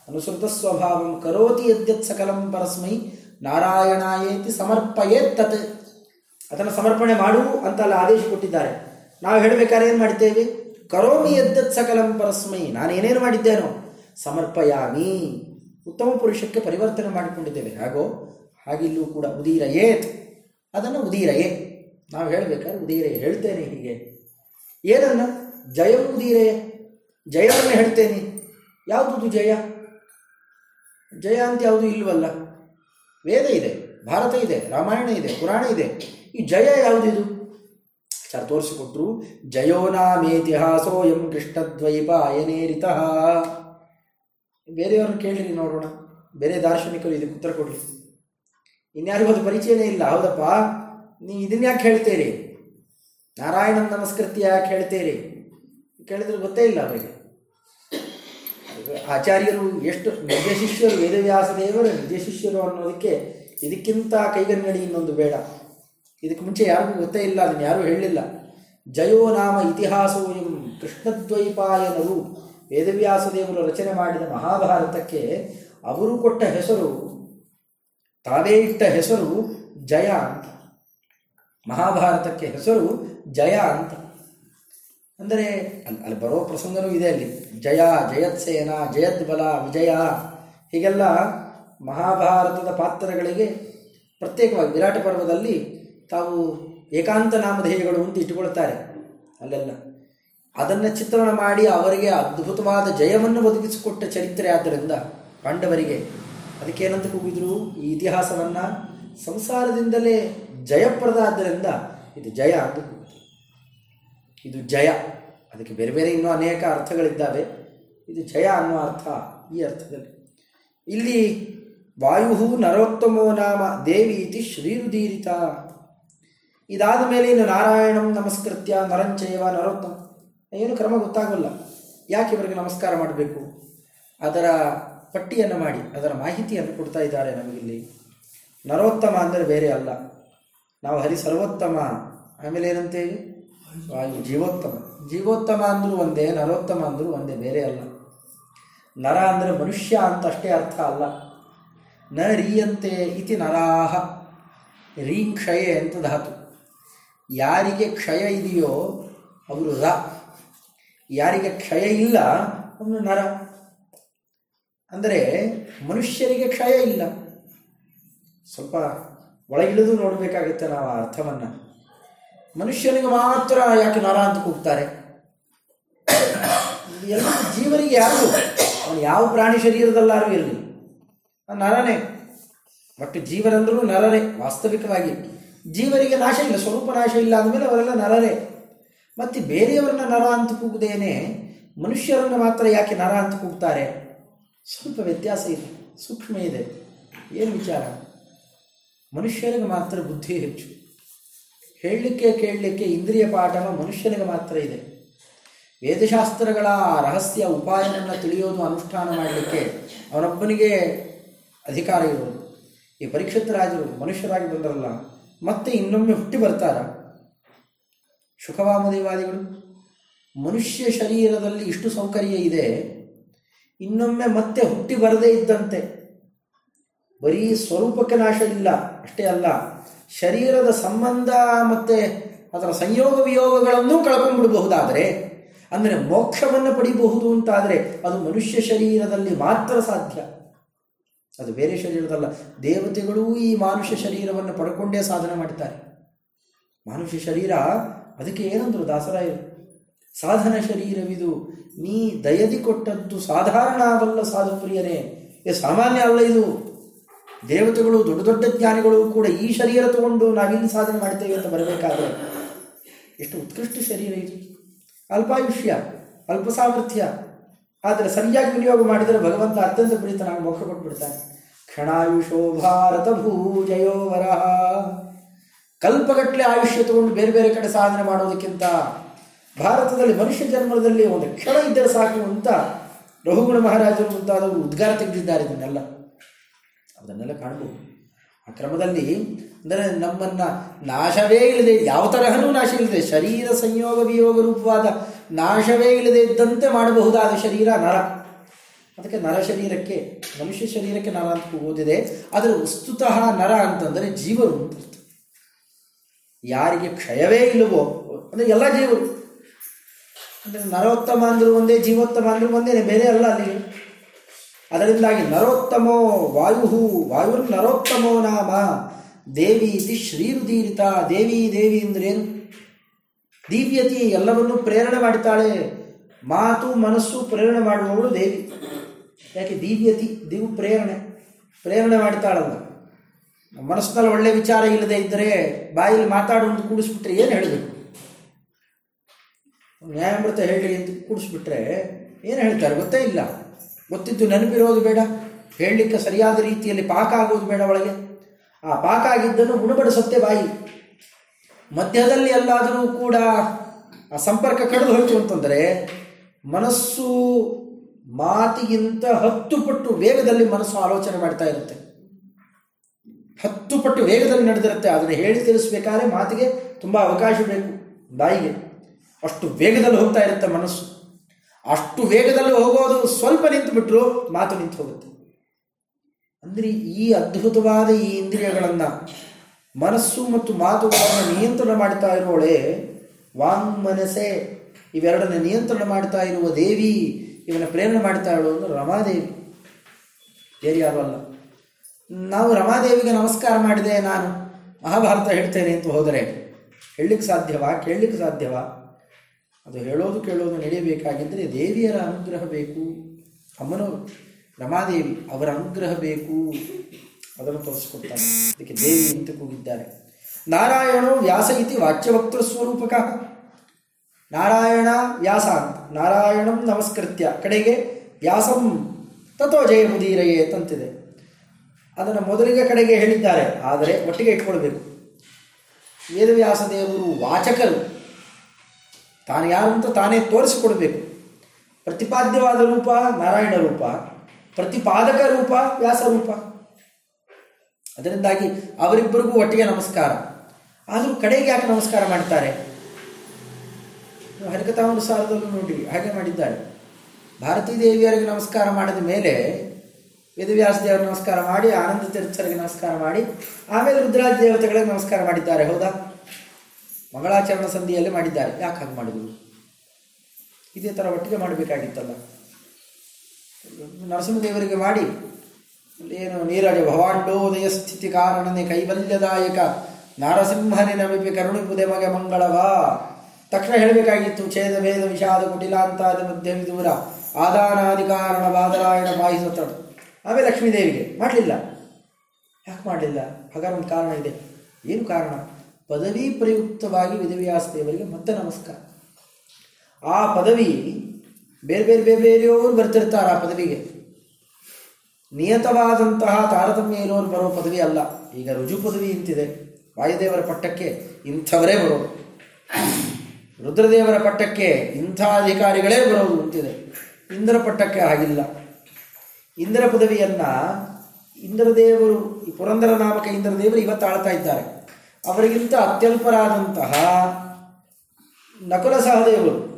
ಅನುಸೃತ ಸ್ವಭಾವಂ ಕರೋತಿ ಯದ್ಯತ್ ಸಕಲಂ ಪರಸ್ಮೈ ನಾರಾಯಣಾಯೇತಿ ಸಮರ್ಪಯೇ ತತ್ ಅದನ್ನು ಸಮರ್ಪಣೆ ಮಾಡು ಅಂತಲ್ಲ ಆದೇಶ ಕೊಟ್ಟಿದ್ದಾರೆ. ನಾವು ಹೇಳಬೇಕಾದ್ರೆ ಏನು ಮಾಡ್ತೇವೆ? ಕರೋಮಿ ಯದ್ದತ್ ಸಕಲಂ ಪರಸ್ಮೈ, ನಾನೇನೇನು ಮಾಡಿದ್ದೇನೋ? ಸಮರ್ಪಯಾಮಿ. ಉತ್ತಮ ಪುರುಷಕ್ಕೆ ಪರಿವರ್ತನೆ ಮಾಡಿಕೊಂಡಿದ್ದೇವೆ. ಹಾಗೋ, ಹಾಗಿಲ್ಲೂ ಕೂಡ ಉದೀರ ಏತ್ ಅದನ್ನು ಉದೀರಯೇ. ನಾವು ಹೇಳಬೇಕಾದ್ರೆ ಉದೀರಯೇ. ಹೇಳ್ತೇನೆ ಹೀಗೆ. ಏನನ್ನ? ಜಯ ಉದೀರಯೇ. ಜಯವನ್ನು ಹೇಳ್ತೇನೆ. ಯಾವುದು ಜಯ? ಜಯ ಅಂತ ಯಾವುದು ಇಲ್ವಲ್ಲ. ವೇದ ಇದೆ, ಭಾರತ ಇದೆ, ರಾಮಾಯಣ ಇದೆ, ಪುರಾಣ ಇದೆ. ಈ ಜಯ ಯಾವುದಿದು? ಸರ್, ತೋರಿಸಿಕೊಟ್ರು. ಜಯೋ ನಾಮೇತಿಹಾಸೋಯಂ ಕೃಷ್ಣದ್ವೈಪಾಯನೇರಿತ ಬೇರೆಯವ್ರನ್ನ ಕೇಳಿರಿ ನೋಡೋಣ. ಬೇರೆ ದಾರ್ಶನಿಕರು ಇದಕ್ಕೆ ಉತ್ತರ ಕೊಡಲಿ ಇನ್ಯಾರಿಗೂ ಅದು ಪರಿಚಯನೇ ಇಲ್ಲ. ಹೌದಪ್ಪ? ನೀ ಇದನ್ನ ಯಾಕೆ ಹೇಳ್ತೀರಿ? ನಾರಾಯಣನ ನಮಸ್ಕೃತಿ ಯಾಕೆ ಹೇಳ್ತೀರಿ? ಕೇಳಿದ್ರೆ ಗೊತ್ತೇ ಇಲ್ಲ ಅವರಿಗೆ. ಆಚಾರ್ಯರು ಎಷ್ಟು ನಿಜ ಶಿಷ್ಯರು ವೇದವ್ಯಾಸ ದೇವರು ನಿಜ ಶಿಷ್ಯರು ಅನ್ನೋದಕ್ಕೆ ಇದಕ್ಕಿಂತ ಕೈಗನ್ನಡಿ ಇನ್ನೊಂದು ಬೇಡ. ಇದಕ್ಕೆ ಮುಂಚೆ ಯಾರಿಗೂ ಗೊತ್ತೇ ಇಲ್ಲ, ಅದನ್ನು ಯಾರೂ ಹೇಳಲಿಲ್ಲ ಜಯೋ ನಾಮ ಇತಿಹಾಸೋಯಂ ಕೃಷ್ಣದ್ವೈಪಾಯನರು. ವೇದವ್ಯಾಸ ದೇವರು ರಚನೆ ಮಾಡಿದ ಮಹಾಭಾರತಕ್ಕೆ ಅವರು ಕೊಟ್ಟ ಹೆಸರು, ತಾವೇ ಇಟ್ಟ ಹೆಸರು ಜಯ ಅಂತ. ಮಹಾಭಾರತಕ್ಕೆ ಹೆಸರು ಜಯ ಅಂತ. ಅಂದರೆ ಅಲ್ಲಿ ಅಲ್ಲಿ ಬರೋ ಪ್ರಸಂಗನೂ ಇದೆ ಅಲ್ಲಿ. ಜಯ ಜಯತ್ಸೇನ ಜಯದ್ಬಲ ವಿಜಯ. ಹೀಗೆಲ್ಲ ಮಹಾಭಾರತದ ಪಾತ್ರಗಳಿಗೆ ಪ್ರತ್ಯೇಕವಾಗಿ ವಿರಾಟ ಪರ್ವದಲ್ಲಿ ತಾವು ಏಕಾಂತ ನಾಮಧೇಯಗಳು ಅಂತ ಇಟ್ಟುಕೊಳ್ತಾರೆ ಅಲ್ಲೆಲ್ಲ. ಅದನ್ನು ಚಿತ್ರಣ ಮಾಡಿ ಅವರಿಗೆ ಅದ್ಭುತವಾದ ಜಯವನ್ನು ಒದಗಿಸಿಕೊಟ್ಟ ಚರಿತ್ರೆ ಆದ್ದರಿಂದ ಪಾಂಡವರಿಗೆ ಅದಕ್ಕೇನಂತ ಕೂಗಿದ್ರು? ಈ ಇತಿಹಾಸವನ್ನು ಸಂಸಾರದಿಂದಲೇ ಜಯಪ್ರದ ಆದ್ದರಿಂದ ಇದು ಜಯ ಅಂತ ಇದು ಜಯ. ಅದಕ್ಕೆ ಬೇರೆ ಬೇರೆ ಇನ್ನೂ ಅನೇಕ ಅರ್ಥಗಳಿದ್ದಾವೆ. ಇದು ಜಯ ಅನ್ನುವ ಅರ್ಥ ಈ ಅರ್ಥದಲ್ಲಿ. ಇಲ್ಲಿ ವಾಯು ನರೋತ್ತಮೋ ನಾಮ ದೇವಿ ಇತಿ ಶ್ರೀರುದೀರಿತ. ಇದಾದ ಮೇಲೆ ಇನ್ನು ನಾರಾಯಣಂ ನಮಸ್ಕೃತ್ಯ ನರಂಚಯವ ನರೋತ್ತಮ. ಏನು ಕ್ರಮ ಗೊತ್ತಾಗಲ್ಲ. ಯಾಕೆ ಇವರಿಗೆ ನಮಸ್ಕಾರ ಮಾಡಬೇಕು? ಅದರ ಪಟ್ಟಿಯನ್ನು ಮಾಡಿ, ಅದರ ಮಾಹಿತಿಯನ್ನು ಕೊಡ್ತಾ ಇದ್ದಾರೆ ನಮಗಿಲ್ಲಿ. ನರೋತ್ತಮ ಅಂದರೆ ಬೇರೆ ಅಲ್ಲ. ನಾವು ಹರಿ ಸರ್ವೋತ್ತಮ. ಆಮೇಲೆ ಏನಂತೇವೆ ವಾಯು ಜೀವೋತ್ತಮ. ಜೀವೋತ್ತಮ ಅಂದರೂ ಒಂದೇ, ನರೋತ್ತಮ ಅಂದರೂ ಒಂದೇ, ಬೇರೆ ಅಲ್ಲ. ನರ ಅಂದರೆ ಮನುಷ್ಯ ಅಂತ ಅಷ್ಟೇ ಅರ್ಥ ಅಲ್ಲ. ನ ರೀಯಂತೆ ಇತಿ ನರಾಹ. ರೀ ಕ್ಷಯ ಅಂತ ಧಾತು. ಯಾರಿಗೆ ಕ್ಷಯ ಇದೆಯೋ ಅವರು ರ. ಯಾರಿಗೆ ಕ್ಷಯ ಇಲ್ಲ ಅವನು ನರ. ಅಂದರೆ ಮನುಷ್ಯರಿಗೆ ಕ್ಷಯ ಇಲ್ಲ. ಸ್ವಲ್ಪ ಒಳಗಿಳಿದು ನೋಡಬೇಕಾಗುತ್ತೆ ನಾವು ಆ ಅರ್ಥವನ್ನು. ಮನುಷ್ಯನಿಗೆ ಮಾತ್ರ ಯಾಕೆ ನರ ಅಂತ ಕೂಗ್ತಾರೆ? ಎಲ್ಲ ಜೀವನಿಗೆ ಯಾರು? ಅವನು ಯಾವ ಪ್ರಾಣಿ ಶರೀರದಲ್ಲಾರು ಇರಲಿ. ನರನೇ. ಒಟ್ಟು ಜೀವನಂದ್ರೂ ನರರೇ ವಾಸ್ತವಿಕವಾಗಿ. ಜೀವನಿಗೆ ನಾಶ ಇಲ್ಲ, ಸ್ವರೂಪ ನಾಶ ಇಲ್ಲ ಅಂದಮೇಲೆ ಅವರೆಲ್ಲ ನರರೇ. ಮತ್ತು ಬೇರೆಯವರನ್ನ ನರ ಅಂತ ಕೂಗುದೇನೆ ಮನುಷ್ಯರನ್ನು ಮಾತ್ರ ಯಾಕೆ ನರ ಅಂತ ಕೂಗ್ತಾರೆ? ಸ್ವಲ್ಪ ವ್ಯತ್ಯಾಸ ಇದೆ, ಸೂಕ್ಷ್ಮ ಇದೆ. ಏನು ವಿಚಾರ? ಮನುಷ್ಯನಿಗೆ ಮಾತ್ರ ಬುದ್ಧಿ ಹೆಚ್ಚು. ಹೇಳಲಿಕ್ಕೆ ಕೇಳಲಿಕ್ಕೆ ಇಂದ್ರಿಯ ಪಾಠವ ಮನುಷ್ಯನಿಗೆ ಮಾತ್ರ ಇದೆ. ವೇದಶಾಸ್ತ್ರಗಳ ರಹಸ್ಯ ಉಪಾಯನನ್ನು ತಿಳಿಯೋದು ಅನುಷ್ಠಾನ ಮಾಡಲಿಕ್ಕೆ ಅವನೊಬ್ಬನಿಗೆ ಅಧಿಕಾರ ಇರೋದು. ಈ ಪರೀಕ್ಷಿತ ರಾಜರು ಮನುಷ್ಯರಾಗಿ ಬಂದರಲ್ಲ, ಮತ್ತೆ ಇನ್ನೊಮ್ಮೆ ಹುಟ್ಟಿ ಬರ್ತಾರ? ಶುಕವಾಮದೇವಾದಿಗಳು ಮನುಷ್ಯ ಶರೀರದಲ್ಲಿ ಇಷ್ಟು ಸೌಕರ್ಯ ಇದೆ, ಇನ್ನೊಮ್ಮೆ ಮತ್ತೆ ಹುಟ್ಟಿ ಬರದೇ ಇದ್ದಂತೆ. ಬರೀ ಸ್ವರೂಪಕ್ಕೆ ನಾಶ ಇಲ್ಲ, ಅಷ್ಟೇ ಅಲ್ಲ, ಶರೀರದ ಸಂಬಂಧ ಮತ್ತು ಅದರ ಸಂಯೋಗ ವಿಯೋಗಗಳನ್ನೂ ಕಳ್ಕೊಂಡ್ಬಿಡಬಹುದಾದರೆ, ಅಂದರೆ ಮೋಕ್ಷವನ್ನು ಪಡಿಬಹುದು ಅಂತಾದರೆ ಅದು ಮನುಷ್ಯ ಶರೀರದಲ್ಲಿ ಮಾತ್ರ ಸಾಧ್ಯ. ಅದು ಬೇರೆ ಶರೀರದಲ್ಲ, ದೇವತೆಗಳೂ ಈ ಮನುಷ್ಯ ಶರೀರವನ್ನು ಪಡ್ಕೊಂಡೇ ಸಾಧನೆ ಮಾಡ್ತಾರೆ ಮನುಷ್ಯ ಶರೀರ ಅದಕ್ಕೆ ಏನಂದ್ರು ದಾಸರಾಯರು, ಸಾಧನ ಶರೀರವಿದು, ನೀ ದಯದಿ ಕೊಟ್ಟದ್ದು ಸಾಧಾರಣವಲ್ಲ ಸಾಧು ಪ್ರಿಯರೇ ಏ ಸಾಮಾನ್ಯ ಅಲ್ಲ ಇದು. ದೇವತೆಗಳು, ದೊಡ್ಡ ದೊಡ್ಡ ಜ್ಞಾನಿಗಳು ಕೂಡ ಈ ಶರೀರ ತಗೊಂಡು ನಾವಿಲ್ಲಿ ಸಾಧನೆ ಮಾಡ್ತೇವೆ ಅಂತ ಬರಬೇಕಾದ್ರೆ ಎಷ್ಟು ಉತ್ಕೃಷ್ಟ ಶರೀರ ಇದು. ಅಲ್ಪಾಯುಷ್ಯ ಅಲ್ಪ ಸಾಮರ್ಥ್ಯ ಆದರೆ ಸರಿಯಾಗಿ ವಿನಿಯೋಗ ಮಾಡಿದರೆ ಭಗವಂತ ಅತ್ಯಂತ ಪ್ರೀತನಾಗಿ ಮೋಕ್ಷ ಕೊಟ್ಬಿಡ್ತಾನೆ. ಕ್ಷಣಾಯುಷೋ ಭಾರತ ಭೂಜಯೋ ವರಹ ಕಲ್ಪಗಟ್ಟಲೆ ಆಯುಷ್ಯ ತಗೊಂಡು ಬೇರೆ ಬೇರೆ ಕಡೆ ಸಾಧನೆ ಮಾಡೋದಕ್ಕಿಂತ ಭಾರತದಲ್ಲಿ ಮನುಷ್ಯ ಜನ್ಮದಲ್ಲಿ ಒಂದು ಕ್ಷಣ ಇದ್ದರೆ ಸಾಕು ಅಂತ ರಘುಗುಣ ಮಹಾರಾಜರು ಮುಂತಾದವರು ಉದ್ಗಾರ ತೆಗೆದಿದ್ದಾರೆ ಇದನ್ನೆಲ್ಲ. ಅದನ್ನೆಲ್ಲ ಕಾಣಬಹುದು ಆ ಕ್ರಮದಲ್ಲಿ ಅಂದರೆ ನಮ್ಮನ್ನು ನಾಶವೇ ಇಲ್ಲದೆ ಯಾವ ತರಹನೂ ನಾಶ ಇಲ್ಲದೆ ಶರೀರ ಸಂಯೋಗ ವಿಯೋಗ ರೂಪವಾದ ನಾಶವೇ ಇಲ್ಲದೆ ಇದ್ದಂತೆ ಮಾಡಬಹುದಾದ ಶರೀರ ನರ. ಅದಕ್ಕೆ ನರ ಶರೀರಕ್ಕೆ ಮನುಷ್ಯ ಶರೀರಕ್ಕೆ ನರ ಅಂತ ಓದಿದೆ. ಆದರೆ ವಸ್ತುತಃ ನರ ಅಂತಂದರೆ ಜೀವರು ಅಂತ ಅರ್ಥ. ಯಾರಿಗೆ ಕ್ಷಯವೇ ಇಲ್ಲವೋ, ಅಂದರೆ ಎಲ್ಲ ಜೀವರು. ಅಂದರೆ ನರೋತ್ತಮ ಅಂದರೂ ಒಂದೇ, ಜೀವೋತ್ತಮ ಅಂದರೂ ಒಂದೇ, ಬೇರೆ ಅಲ್ಲ ಅಲ್ಲಿ. ಅದರಿಂದಾಗಿ ನರೋತ್ತಮೋ ವಾಯು ವಾಯು ನರೋತ್ತಮೋ ನಾಮ. ದೇವಿ ಇತಿ ಶ್ರೀರುದೀರಿತ, ದೇವಿ ದೇವಿ ಅಂದ್ರೇನು? ದಿವ್ಯತಿ ಎಲ್ಲವನ್ನೂ ಪ್ರೇರಣೆ ಮಾಡ್ತಾಳೆ ಮಾತು ಮನಸ್ಸು ಪ್ರೇರಣೆ ಮಾಡುವವಳು ದೇವಿ. ಯಾಕೆ? ದಿವ್ಯತಿ, ದಿವ್ ಪ್ರೇರಣೆ. ಪ್ರೇರಣೆ ಮಾಡ್ತಾಳಲ್ಲ ಮನಸ್ಸಿನಲ್ಲಿ ಒಳ್ಳೆ ವಿಚಾರ ಇಲ್ಲದೆ ಇದ್ದರೆ ಬಾಯಲ್ಲಿ ಮಾತಾಡುವಂತೆ ಕೂಡಿಸ್ಬಿಟ್ರೆ ಏನು ಹೇಳಬೇಕು ನ್ಯಾಯಾಮೃತ ಹೇಳಿ ಅಂತ ಕೂಡಿಸ್ಬಿಟ್ರೆ ಏನು ಹೇಳ್ತಾರೆ? ಗೊತ್ತೇ ಇಲ್ಲ. ಗೊತ್ತಿದ್ದು ನೆನಪಿರೋದು ಬೇಡ. ಹೇಳಲಿಕ್ಕೆ ಸರಿಯಾದ ರೀತಿಯಲ್ಲಿ ಪಾಕ ಆಗೋದು ಬೇಡ ಒಳಗೆ. ಆ ಪಾಕ ಆಗಿದ್ದನ್ನು ಗುಣಪಡಿಸುತ್ತೆ ಬಾಯಿ. ಮಧ್ಯದಲ್ಲಿ ಎಲ್ಲಾದರೂ ಕೂಡ ಆ ಸಂಪರ್ಕ ಕಡಿದು ಹೋಯಿತು ಅಂತಂದರೆ ಮನಸ್ಸು ಮಾತಿಗಿಂತ ಹತ್ತು ಪಟ್ಟು ವೇಗದಲ್ಲಿ ಮನಸ್ಸು ಆಲೋಚನೆ ಮಾಡ್ತಾ ಇರುತ್ತೆ. ಹತ್ತು ಪಟ್ಟು ವೇಗದಲ್ಲಿ ನಡೆದಿರುತ್ತೆ. ಅದನ್ನು ಹೇಳಿ ತಿಳಿಸ್ಬೇಕಾದ್ರೆ ಮಾತಿಗೆ ತುಂಬ ಅವಕಾಶ ಬೇಕು. ಬಾಯಿಗೆ. ಅಷ್ಟು ವೇಗದಲ್ಲಿ ಹೋಗ್ತಾ ಇರುತ್ತೆ ಮನಸ್ಸು. ಅಷ್ಟು ವೇಗದಲ್ಲಿ ಹೋಗೋದು ಸ್ವಲ್ಪ ನಿಂತು ಬಿಟ್ಟರು ಮಾತು ನಿಂತು ಹೋಗುತ್ತೆ. ಅಂದರೆ ಈ ಅದ್ಭುತವಾದ ಈ ಇಂದ್ರಿಯಗಳನ್ನು ಮನಸ್ಸು ಮತ್ತು ಮಾತುಗಳನ್ನು ನಿಯಂತ್ರಣ ಮಾಡ್ತಾ ಇರುವಳೆ ವಾಂಗ್ ಮನಸ್ಸೆ ಇವೆರಡನ್ನ ನಿಯಂತ್ರಣ ಮಾಡ್ತಾ ಇರುವ ದೇವಿ ಇವನ ಪ್ರೇರಣೆ ಮಾಡ್ತಾ ಇರೋದು ರಮಾದೇವಿ. ಬೇರೆ ಯಾರು ಅಲ್ಲ. ನಾವು ರಮಾದೇವಿಗೆ ನಮಸ್ಕಾರ ಮಾಡಿದೆ ನಾನು ಮಹಾಭಾರತ ಹೇಳ್ತೇನೆ ಅಂತ ಹೋದರೆ ಹೇಳಲಿಕ್ಕೆ ಸಾಧ್ಯವಾ? ಕೇಳಲಿಕ್ಕೆ ಸಾಧ್ಯವಾ? ಅದು ಹೇಳೋದು ಕೇಳೋದು ನಡೆಯಬೇಕಾಗಿದ್ದರೆ ದೇವಿಯರ ಅನುಗ್ರಹ ಬೇಕು. ಅಮ್ಮನೋ ರಮಾದೇವಿ, ಅವರ ಅನುಗ್ರಹ ಬೇಕು. ಅದನ್ನು ತೋರಿಸಿಕೊಡ್ತಾರೆ ಅದಕ್ಕೆ ದೇವಿ ಅಂತ ಕೂಗಿದ್ದಾರೆ. ನಾರಾಯಣೋ ವ್ಯಾಸ ಇತಿ ವಾಚ್ಯವಕ್ತೃ ಸ್ವರೂಪಕ. ನಾರಾಯಣ ವ್ಯಾಸ ನಾರಾಯಣಂ ನಮಸ್ಕೃತ್ಯ. ಕಡೆಗೆ ವ್ಯಾಸಂ ತಥೋ ಜಯ ಮುದೀರಯೇ ತಂತಿದೆ ಅದನ್ನು ಮೊದಲಿಗೆ ಕಡೆಗೆ ಹೇಳಿದ್ದಾರೆ. ಆದರೆ ಒಟ್ಟಿಗೆ ಇಟ್ಕೊಳ್ಬೇಕು. ವೇದವ್ಯಾಸ ದೇವರು ವಾಚಕರು. ತಾನು ಯಾರು ತಾನೇ ತೋರಿಸಿಕೊಡಬೇಕು. ಪ್ರತಿಪಾದ್ಯವಾದ ರೂಪ ನಾರಾಯಣ ರೂಪ, ಪ್ರತಿಪಾದಕ ರೂಪ ವ್ಯಾಸ ರೂಪ. ಅದರಿಂದಾಗಿ ಅವರಿಬ್ಬರಿಗೂ ಒಟ್ಟಿಗೆ ನಮಸ್ಕಾರ. ಆದರೂ ಕಡೆಗೆ ಯಾಕೆ ನಮಸ್ಕಾರ ಮಾಡ್ತಾರೆ? ಹರಿಕಥಾನುಸಾರದಲ್ಲೂ ನೋಡಿ, ಹಾಗೆ ಮಾಡಿದ್ದಾರೆ ಭಾರತೀ ದೇವಿಯರಿಗೆ ನಮಸ್ಕಾರ ಮಾಡಿದ ಮೇಲೆ ವೇದವ್ಯಾಸ ದೇವರ ನಮಸ್ಕಾರ ಮಾಡಿ, ಆನಂದ ತೀರ್ಥರಿಗೆ ನಮಸ್ಕಾರ ಮಾಡಿ, ಆಮೇಲೆ ರುದ್ರಾಜ ದೇವತೆಗಳಿಗೆ ನಮಸ್ಕಾರ ಮಾಡಿದ್ದಾರೆ, ಹೌದಾ? ಮಂಗಳಾಚರಣ ಸಂಧಿಯಲ್ಲಿ ಮಾಡಿದ್ದಾರೆ. ಯಾಕೆ ಹಾಗೆ ಮಾಡಿದ್ರು? ಇದೇ ಥರ ಒಟ್ಟಿಗೆ ಮಾಡಬೇಕಾಗಿತ್ತಲ್ಲ. ನರಸಿಂಹದೇವರಿಗೆ ಮಾಡಿ ಏನು ನೀರಜ ಭವಾಂಡೋದಯ ಸ್ಥಿತಿ ಕಾರಣನೇ ಕೈವಲ್ಯದಾಯಕ, ನಾರಸಿಂಹನೇ ನಮಿಪಿ ಕರುಣಿಪುದೆ ಮಗೆ ಮಂಗಳವ? ತಕ್ಷಣ ಹೇಳಬೇಕಾಗಿತ್ತು, ಛೇದ ವೇದ ವಿಷಾದ, ಕುಟಿಲಾಂತಾದ ಮಧ್ಯ ವಿದೂರ ಆದಾನಾದಿ ಕಾರಣ, ಬಾದರಾಯಣ ಪಾಯಿಸತ ಆಮೇಲೆ ಲಕ್ಷ್ಮೀದೇವಿಗೆ ಮಾಡಲಿಲ್ಲ. ಯಾಕೆ ಮಾಡಲಿಲ್ಲ? ಹಾಗಾದ್ರೆ ಒಂದು ಕಾರಣ ಇದೆ. ಏನು ಕಾರಣ? ಪದವಿ ಪ್ರಯುಕ್ತವಾಗಿ ವೇದವ್ಯಾಸ ದೇವರಿಗೆ ಮತ್ತೆ ನಮಸ್ಕಾರ. ಆ ಪದವಿ ಬೇರೆ ಬೇರೆ ಬೇರೆ ಬೇರೆಯವರು ಬರ್ತಿರ್ತಾರೆ ಆ ಪದವಿಗೆ. ನಿಯತವಾದಂತಹ ತಾರತಮ್ಯ ಇರೋರು ಬರೋ ಪದವಿ ಅಲ್ಲ. ಈಗ ರುಜು ಪದವಿ ಇಂತಿದೆ. ವಾಯುದೇವರ ಪಟ್ಟಕ್ಕೆ ಇಂಥವರೇ ಬರೋದು ರುದ್ರದೇವರ ಪಟ್ಟಕ್ಕೆ ಇಂಥ ಅಧಿಕಾರಿಗಳೇ ಬರೋದು ಅಂತಿದೆ. ಇಂದ್ರ ಪಟ್ಟಕ್ಕೆ ಆಗಿಲ್ಲ. ಇಂದ್ರ ಪದವಿಯನ್ನು ಇಂದ್ರದೇವರು, ಈ ಪುರಂದರ ನಾಮಕ ಇಂದ್ರದೇವರು ಇವತ್ತು ಆಳ್ತಾ ಇದ್ದಾರೆ. ಅವರಿಗಿಂತ ಅತ್ಯಲ್ಪರಾದಂತಹ ನಕುಲ ಸಹದೇವರು,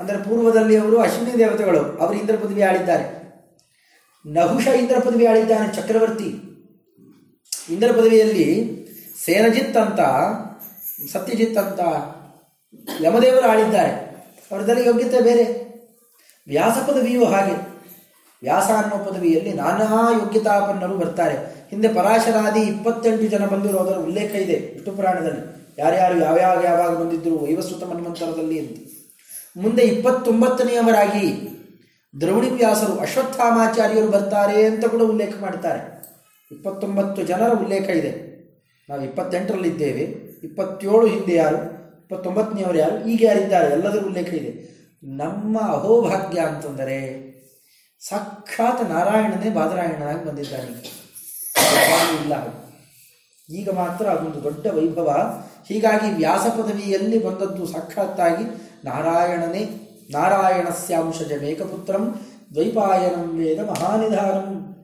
ಅಂದರೆ ಪೂರ್ವದಲ್ಲಿ ಅವರು ಅಶ್ವಿನಿ ದೇವತೆಗಳು, ಅವರು ಇಂದ್ರ ಪದವಿ ಆಳಿದ್ದಾರೆ. ನಹುಷ ಇಂದ್ರ ಪದವಿ ಆಳಿದ್ದಾನೆ, ಚಕ್ರವರ್ತಿ. ಇಂದ್ರ ಪದವಿಯಲ್ಲಿ ಸೇನಜಿತ್ ಅಂತ, ಸತ್ಯಜಿತ್ ಅಂತ ಯಮದೇವರು ಆಳಿದ್ದಾರೆ. ಅವರದಲ್ಲಿ ಯೋಗ್ಯತೆ ಬೇರೆ. ವ್ಯಾಸ ಪದವಿಯೂ ಹಾಗೆ. ವ್ಯಾಸ ಅನ್ನೋ ಪದವಿಯಲ್ಲಿ ನಾನಾ ಯೋಗ್ಯತಾಪನ್ನರು ಬರ್ತಾರೆ. ಹಿಂದೆ ಪರಾಶರಾದಿ ಇಪ್ಪತ್ತೆಂಟು ಜನ ಬಂದಿರೋದರ ಉಲ್ಲೇಖ ಇದೆ ವಿಷ್ಣು ಪುರಾಣದಲ್ಲಿ ಯಾರ್ಯಾರು ಯಾವ್ಯಾವ ಯಾವಾಗ ಬಂದಿದ್ದರು ವೈವಸ್ವತ ಮನ್ವಂತರದಲ್ಲಿ ಅಂತ. ಮುಂದೆ ಇಪ್ಪತ್ತೊಂಬತ್ತನೆಯವರಾಗಿ ದ್ರೌಣಿ ವ್ಯಾಸರು ಅಶ್ವತ್ಥಾಮಾಚಾರ್ಯರು ಬರ್ತಾರೆ ಅಂತ ಕೂಡ ಉಲ್ಲೇಖ ಮಾಡ್ತಾರೆ. ಇಪ್ಪತ್ತೊಂಬತ್ತು ಜನರ ಉಲ್ಲೇಖ ಇದೆ. ನಾವು ಇಪ್ಪತ್ತೆಂಟರಲ್ಲಿದ್ದೇವೆ ಇಪ್ಪತ್ತೇಳು ಹಿಂದೆ ಯಾರು? ಇಪ್ಪತ್ತೊಂಬತ್ತನೆಯವರು ಯಾರು? ಈಗ ಯಾರಿದ್ದಾರೆ? ಎಲ್ಲದರ ಉಲ್ಲೇಖ ಇದೆ. ನಮ್ಮ ಅಹೋಭಾಗ್ಯ ಅಂತಂದರೆ ಸಾಕ್ಷಾತ್ ನಾರಾಯಣನೇ ಬಾದರಾಯಣನಾಗಿ ಬಂದಿದ್ದಾನೆ. ಇಲ್ಲ. ಈಗ ಮಾತ್ರ ಅದೊಂದು ದೊಡ್ಡ ವೈಭವ. ಹೀಗಾಗಿ ವ್ಯಾಸ ಪದವಿಯಲ್ಲಿ ಬಂದದ್ದು ಸಾಕ್ಷಾತ್ತಾಗಿ ನಾರಾಯಣನೇ. ನಾರಾಯಣಸ್ಯಾಂಶಜ ಮೇಕಪುತ್ರಂ ದ್ವೈಪಾಯನಂ ವೇದ ಮಹಾನಿಧಾನಂ.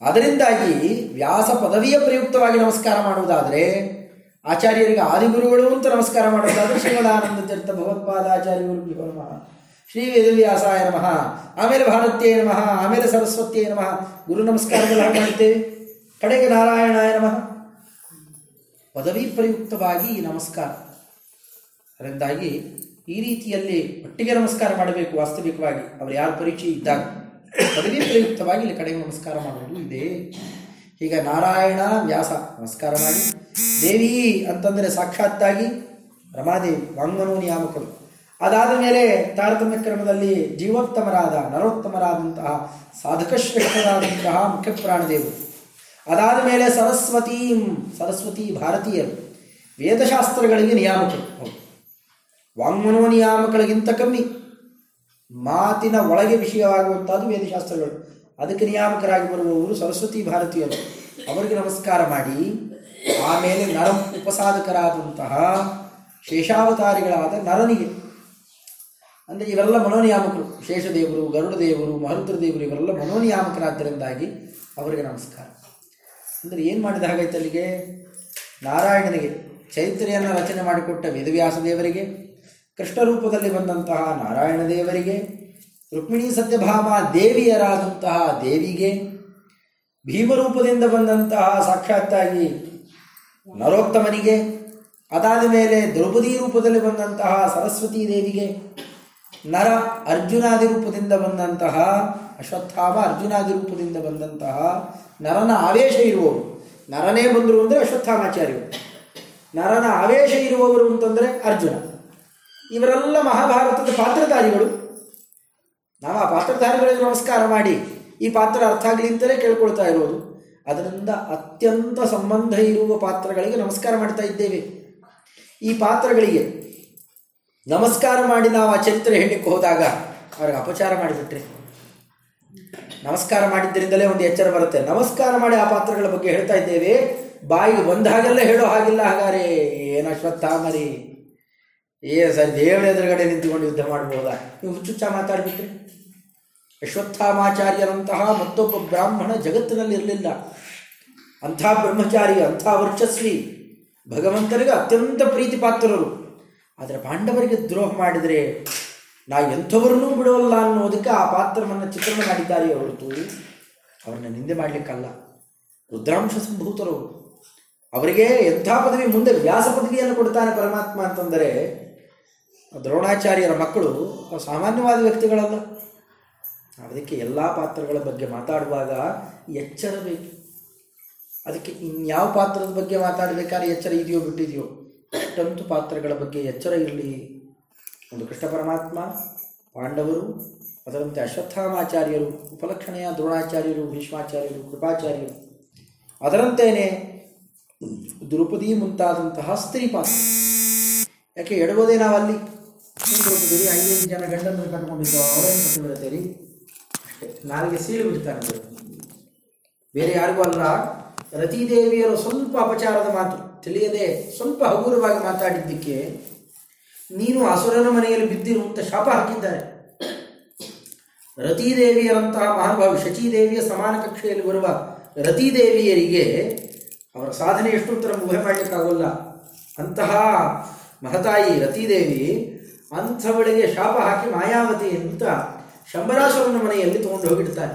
ಅದರಿಂದಾಗಿ ವ್ಯಾಸ ಪದವಿಯ ಪ್ರಯುಕ್ತವಾಗಿ ನಮಸ್ಕಾರ ಮಾಡುವುದಾದರೆ, ಆಚಾರ್ಯರಿಗೆ ಆದಿಗುರುಗಳು ಅಂತ ನಮಸ್ಕಾರ ಮಾಡುವುದಾದರೆ ಶ್ರೀಮದಾನಂದ ತೀರ್ಥ ಭಗವತ್ಪಾದಾಚಾರ್ಯರು ನಮಃ. ಶ್ರೀ ವೇದವ್ಯಾಸಾಯ ನಮಃ. ಆಮೇಲೆ ಭಾರತೀಯ ನಮಃ. ಆಮೇಲೆ ಸರಸ್ವತಿಯ ನಮಃ. ಗುರು ನಮಸ್ಕಾರಗಳು ಮಾಡ್ತೇವೆ. ಕಡೆಗೆ ನಾರಾಯಣಾಯ ನಮಃ. ಪದವಿ ಪ್ರಯುಕ್ತವಾಗಿ ಈ ನಮಸ್ಕಾರ. ಅದರಿಂದಾಗಿ ಈ ರೀತಿಯಲ್ಲಿ ಒಟ್ಟಿಗೆ ನಮಸ್ಕಾರ ಮಾಡಬೇಕು ವಾಸ್ತವಿಕವಾಗಿ. ಅವರು ಯಾರು ಪರೀಕ್ಷೆ ಇದ್ದಾಗ ಪದವಿ ಪ್ರಯುಕ್ತವಾಗಿ ಇಲ್ಲಿ ಕಡೆಗೆ ನಮಸ್ಕಾರ ಮಾಡುವುದು ಇದೆ. ಈಗ ನಾರಾಯಣ ವ್ಯಾಸ, ನಮಸ್ಕಾರ ಮಾಡಿ. ದೇವಿ ಅಂತಂದರೆ ಸಾಕ್ಷಾತ್ತಾಗಿ ರಮಾದೇವಿ, ವಾಂಗನೋ ನಿಯಾಮಕರು. ಅದಾದ ಮೇಲೆ ತಾರತಮ್ಯ ಕ್ರಮದಲ್ಲಿ ಜೀವೋತ್ತಮರಾದ ನರೋತ್ತಮರಾದಂತಹ ಸಾಧಕಶ್ರೇಷ್ಠರಾದಂತಹ ಮುಖ್ಯ ಪ್ರಾಣದೇವರು ಅದಾದ ಮೇಲೆ ಸರಸ್ವತೀ, ಸರಸ್ವತಿ ಭಾರತೀಯರು. ವೇದಶಾಸ್ತ್ರಗಳಿಗೆ ನಿಯಾಮಕರು. ವಾಂಗ್ಮನೋ ನಿಯಾಮಕಗಳಿಗಿಂತ ಕಮ್ಮಿ. ಮಾತಿನ ಒಳಗೆ ವಿಷಯವಾಗುವಂಥದ್ದು ವೇದಶಾಸ್ತ್ರಗಳು. ಅದಕ್ಕೆ ನಿಯಾಮಕರಾಗಿ ಬರುವವರು ಸರಸ್ವತಿ ಭಾರತೀಯರು. ಅವರಿಗೆ ನಮಸ್ಕಾರ ಮಾಡಿ, ಆಮೇಲೆ ನರ ಉಪಸಾಧಕರಾದಂತಹ ಶೇಷಾವತಾರಿಗಳಾದ ನರನಿಗೆ. ಅಂದರೆ ಇವೆಲ್ಲ ಮನೋನಿಯಾಮಕರು. ಶೇಷದೇವರು ಗರುಡ ದೇವರು, ಮಹರುದ್ರ ದೇವರು, ಇವರೆಲ್ಲ ಮನೋನಿಯಾಮಕರಾದ್ದರಿಂದಾಗಿ ಅವರಿಗೆ ನಮಸ್ಕಾರ. ಅಂದರೆ ಏನು ಮಾಡಿದ ಹಾಗಾಯ್ತು ಅಲ್ಲಿಗೆ? ನಾರಾಯಣನಿಗೆ ಚೈತ್ರೆಯನ್ನು ರಚನೆ ಮಾಡಿಕೊಟ್ಟ ವೇದವ್ಯಾಸ ದೇವರಿಗೆ, ಕೃಷ್ಣ ರೂಪದಲ್ಲಿ ಬಂದಂತಹ ನಾರಾಯಣ ದೇವರಿಗೆ, ರುಕ್ಮಿಣಿ ಸತ್ಯಭಾಮ ದೇವಿಯರಾದಂತಹ ದೇವಿಗೆ ಭೀಮರೂಪದಿಂದ ಬಂದಂತಹ ಸಾಕ್ಷಾತ್ತಾಗಿ ನರೋತ್ತಮನಿಗೆ, ಅದಾದ ಮೇಲೆ ದ್ರೌಪದಿ ರೂಪದಲ್ಲಿ ಬಂದಂತಹ ಸರಸ್ವತೀ ದೇವಿಗೆ ನರ ಅರ್ಜುನಾದಿ ರೂಪದಿಂದ ಬಂದಂತಹ, ಅಶ್ವತ್ಥಾಮ ಅರ್ಜುನಾದಿ ರೂಪದಿಂದ ಬಂದಂತಹ ನರನ ಆವೇಶ ಇರುವವರು. ನರನೇ ಬಂದರು ಅಂದರೆ ಅಶ್ವತ್ಥಾಮಾಚಾರ್ಯರು. ನರನ ಆವೇಶ ಇರುವವರು ಅಂತಂದರೆ ಅರ್ಜುನ. ಇವರೆಲ್ಲ ಮಹಾಭಾರತದ ಪಾತ್ರಧಾರಿಗಳು. ನಾವು ಆ ಪಾತ್ರಧಾರಿಗಳಿಗೆ ನಮಸ್ಕಾರ ಮಾಡಿ ಈ ಪಾತ್ರ ಅರ್ಥ ಆಗಲಿ ಅಂತಲೇ ಕೇಳ್ಕೊಳ್ತಾ ಇರೋದು. ಅದರಿಂದ ಅತ್ಯಂತ ಸಂಬಂಧ ಇರುವ ಪಾತ್ರಗಳಿಗೆ ನಮಸ್ಕಾರ ಮಾಡ್ತಾ ಇದ್ದೇವೆ. ಈ ಪಾತ್ರಗಳಿಗೆ ನಮಸ್ಕಾರ ಮಾಡಿ ನಾವು ಆ ಚರಿತ್ರೆ ಹೇಳಲಿಕ್ಕೆ ಹೋದಾಗ ಅವ್ರಿಗೆ ಅಪಚಾರ ಮಾಡಿಬಿಟ್ರಿ. ನಮಸ್ಕಾರ ಮಾಡಿದ್ದರಿಂದಲೇ ಒಂದು ಎಚ್ಚರ ಬರುತ್ತೆ. ನಮಸ್ಕಾರ ಮಾಡಿ ಆ ಪಾತ್ರಗಳ ಬಗ್ಗೆ ಹೇಳ್ತಾ ಇದ್ದೇವೆ. ಬಾಯಿಗೆ ಒಂದು ಹಾಗೆಲ್ಲ ಹೇಳೋ ಹಾಗಿಲ್ಲ ಹಾಗಾರೆ ಏನು ಅಶ್ವತ್ಥ ಮರಿ? ಏ ಸರ್, ದೇವರ ಎದುರುಗಡೆ ನಿಂತುಕೊಂಡು ಯುದ್ಧ ಮಾಡ್ಬೋದಾ? ನೀವು ಹುಚ್ಚುಚ್ಚ ಮಾತಾಡ್ಬಿಟ್ರಿ. ಅಶ್ವತ್ಥಾಮಾಚಾರ್ಯರಂತಹ ಮತ್ತೊಬ್ಬ ಬ್ರಾಹ್ಮಣ ಜಗತ್ತಿನಲ್ಲಿ ಇರಲಿಲ್ಲ. ಅಂಥ ಬ್ರಹ್ಮಚಾರಿ, ಅಂಥ ವರ್ಚಸ್ವಿ ಭಗವಂತನಿಗೆ ಅತ್ಯಂತ ಪ್ರೀತಿ ಪಾತ್ರರು ಆದರೆ ಪಾಂಡವರಿಗೆ ದ್ರೋಹ ಮಾಡಿದರೆ ನಾ ಎಂಥವರನ್ನೂ ಬಿಡೋಲ್ಲ ಅನ್ನೋದಕ್ಕೆ ಆ ಪಾತ್ರವನ್ನು ಚಿತ್ರಣ ಮಾಡಿದ್ದಾರೆ ಹೊರತು ಅವ್ರನ್ನ ನಿಂದೆ ಮಾಡಲಿಕ್ಕಲ್ಲ. ರುದ್ರಾಂಶ ಸಂಭೂತರು. ಅವರಿಗೆ ಎಂಥ ಪದವಿ ಮುಂದೆ ವ್ಯಾಸ ಪದವಿಯನ್ನು ಕೊಡ್ತಾನೆ ಪರಮಾತ್ಮ ಅಂತಂದರೆ ದ್ರೋಣಾಚಾರ್ಯರ ಮಕ್ಕಳು ಸಾಮಾನ್ಯವಾದ ವ್ಯಕ್ತಿಗಳಲ್ಲ. ಅದಕ್ಕೆ ಎಲ್ಲ ಪಾತ್ರಗಳ ಬಗ್ಗೆ ಮಾತಾಡುವಾಗ ಎಚ್ಚರ ಬೇಕು. ಅದಕ್ಕೆ ಇನ್ಯಾವ ಪಾತ್ರದ ಬಗ್ಗೆ ಮಾತಾಡಬೇಕಾದ್ರೆ ಎಚ್ಚರ ಇದೆಯೋ ಬಿಟ್ಟಿದೆಯೋ. ಅಷ್ಟಂತೂ ಪಾತ್ರಗಳ ಬಗ್ಗೆ ಎಚ್ಚರ ಇರಲಿ ಒಂದು ಕೃಷ್ಣ ಪರಮಾತ್ಮ, ಪಾಂಡವರು, ಅದರಂತೆ ಅಶ್ವತ್ಥಾಮಾಚಾರ್ಯರು, ಉಪಲಕ್ಷಣೆಯ ದ್ರೋಣಾಚಾರ್ಯರು, ಭೀಷ್ಮಾಚಾರ್ಯರು, ಕೃಪಾಚಾರ್ಯರು, ಅದರಂತೆಯೇ ದ್ರೌಪದಿ ಮುಂತಾದಂತಹ ಸ್ತ್ರೀ ಪಾತ್ರ ಯಾಕೆ ಎಡಬೋದೇ ನಾವಲ್ಲಿ? ಅಲ್ಲಿ ದ್ರೌಪದಿ ಐದೈದು ಜನ ಗಂಡನ್ನು ಕಟ್ಕೊಂಡಿದ್ದು ಅವರೇನು ಕೊಟ್ಟು ಬಿಡುತ್ತೀರಿ ಅಷ್ಟೇ, ನಾಲ್ಗೆ ಸೀಳು ಬಿಡ್ತಾರೆ. ಬೇರೆ ಯಾರಿಗೂ ಅಲ್ಲ, ರತಿದೇವಿಯರು ಸ್ವಲ್ಪ ಅಪಚಾರದ ಮಾತು. ತಿಳಿಯದೆ ಸ್ವಲ್ಪ ಹಗುರವಾಗಿ ಮಾತಾಡಿದ್ದಕ್ಕೆ ನೀನು ಅಸುರನ ಮನೆಯಲ್ಲಿ ಬಿದ್ದಿರು ಅಂತ ಶಾಪ ಹಾಕಿದ್ದಾರೆ. ರತಿದೇವಿಯರಂತಹ ಮಹಾನುಭಾವಿ ಶಚಿದೇವಿಯ ಸಮಾನ ಕಕ್ಷೆಯಲ್ಲಿ ಬರುವ ರತಿದೇವಿಯರಿಗೆ ಅವರ ಸಾಧನೆ ಎಷ್ಟು ಅಂತ ನಮ್ಗೆ ಊಹೆ ಮಾಡಲಿಕ್ಕಾಗೋಲ್ಲ. ಅಂತಹ ಮಹತಾಯಿ ರತಿದೇವಿ ಅಂಥವಳಿಗೆ ಶಾಪ ಹಾಕಿ ಮಾಯಾವತಿ ಅಂತ ಶಂಬರಾಸುರನ ಮನೆಯಲ್ಲಿ ತಗೊಂಡು ಹೋಗಿಡ್ತಾರೆ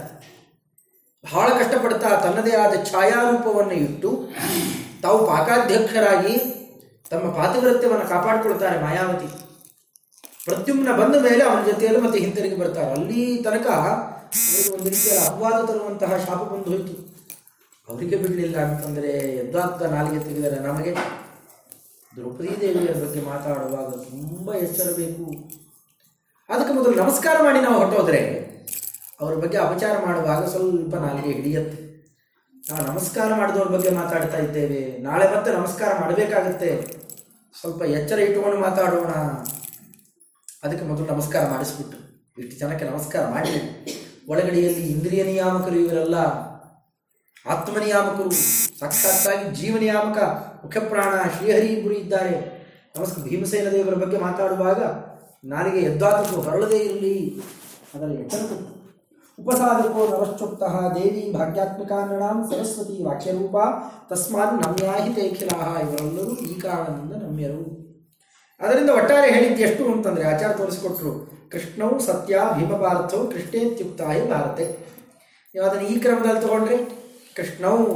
ಬಹಳ ಕಷ್ಟಪಡ್ತಾ ತನ್ನದೇ ಆದ ಛಾಯಾರೂಪವನ್ನು ಇಟ್ಟು ತಾವು ಪಾಕಾಧ್ಯಕ್ಷರಾಗಿ ತಮ್ಮ ಪಾತಿವೃತ್ಯವನ್ನು ಕಾಪಾಡಿಕೊಳ್ತಾರೆ ಮಾಯಾವತಿ. ಪ್ರತ್ಯುಮ್ನ ಬಂದ ಮೇಲೆ ಅವನ ಜೊತೆಯಲ್ಲಿ ಮತ್ತೆ ಹಿಂತಿರುಗಿ ಬರ್ತಾರೆ. ಅಲ್ಲಿ ತನಕ ಒಂದು ರೀತಿಯ ಅಪವಾದ ತರುವಂತಹ ಶಾಪ ಬಂದು ಹೋಯಿತು. ಅವರಿಗೆ ಬಿಡಲಿಲ್ಲ ಅಂತಂದರೆ ಯದ್ವಾತ್ತ ನಾಲಿಗೆ ತೆಗೆದರೆ ನಮಗೆ? ದ್ರೌಪದಿ ದೇವಿಯ ಬಗ್ಗೆ ಮಾತಾಡುವಾಗ ತುಂಬ ಎಚ್ಚರ ಬೇಕು. ಅದಕ್ಕೆ ಮೊದಲು ನಮಸ್ಕಾರ ಮಾಡಿ ನಾವು ಹೊರಟೋದ್ರೆ. ಅವ್ರ ಬಗ್ಗೆ ಅಪಚಾರ ಮಾಡುವಾಗ ಸ್ವಲ್ಪ ನಾಲಿಗೆ ಹಿಡಿಯುತ್ತೆ. ನಾವು ನಮಸ್ಕಾರ ಮಾಡಿದವ್ರ ಬಗ್ಗೆ ಮಾತಾಡ್ತಾ ಇದ್ದೇವೆ. ನಾಳೆ ಮತ್ತೆ ನಮಸ್ಕಾರ ಮಾಡಬೇಕಾಗತ್ತೆ. ಸ್ವಲ್ಪ ಎಚ್ಚರ ಇಟ್ಟುಕೊಂಡು ಮಾತಾಡೋಣ. ಅದಕ್ಕೆ ಮೊದಲು ನಮಸ್ಕಾರ ಮಾಡಿಸ್ಬಿಟ್ಟು. ಇಷ್ಟು ಜನಕ್ಕೆ ನಮಸ್ಕಾರ ಮಾಡಿ. ಒಳಗಡೆಯಲ್ಲಿ ಇಂದ್ರಿಯ ನಿಯಾಮಕರು ಇವರೆಲ್ಲ, ಆತ್ಮ ನಿಯಾಮಕರು, ಸಾಕ್ಷಾತ್ತಾಗಿ ಜೀವ ನಿಯಾಮಕ ಮುಖ್ಯಪ್ರಾಣ ಶ್ರೀಹರಿ ಗುರು ಇದ್ದಾರೆ. ನಮಸ್ಕಾರ. ಭೀಮಸೇನ ದೇವರ ಬಗ್ಗೆ ಮಾತಾಡುವಾಗ ನಾಲಿಗೆ ಎದ್ದಾದರೂ ಹೊರಳದೇ ಇರಲಿ. ಅದರ ಎಚ್ಚರ ಕೊಟ್ಟು ಉಪಸಾಧಕೋ ನರಶ್ಚುಪ್ತಃ ದೇವಿ ಭಾಗ್ಯಾತ್ಮಿಕಾನಣಾಂ ಸರಸ್ವತಿ ವಾಕ್ಯರೂಪ ತಸ್ಮಾತ್ ನಮ್ಯಾಹಿ ತೇಖಿಲಾಹ ಇವರೆಲ್ಲರೂ ಈ ಕಾರಣದಿಂದ ನಮ್ಯರು ಅದರಿಂದ ಒಟ್ಟಾರೆ ಹೇಳಿದ್ದು ಎಷ್ಟು ಅಂತಂದರೆ ಆಚಾರ ತೋರಿಸಿಕೊಟ್ರು. ಕೃಷ್ಣವು ಸತ್ಯ ಭೀಮಪಾರ್ಥವು ಕೃಷ್ಣೇತ್ಯುಕ್ತಾಯಿ ಭಾರತೆ. ನೀವು ಅದನ್ನು ಈ ಕ್ರಮದಲ್ಲಿ ತಗೊಂಡ್ರೆ. ಕೃಷ್ಣವು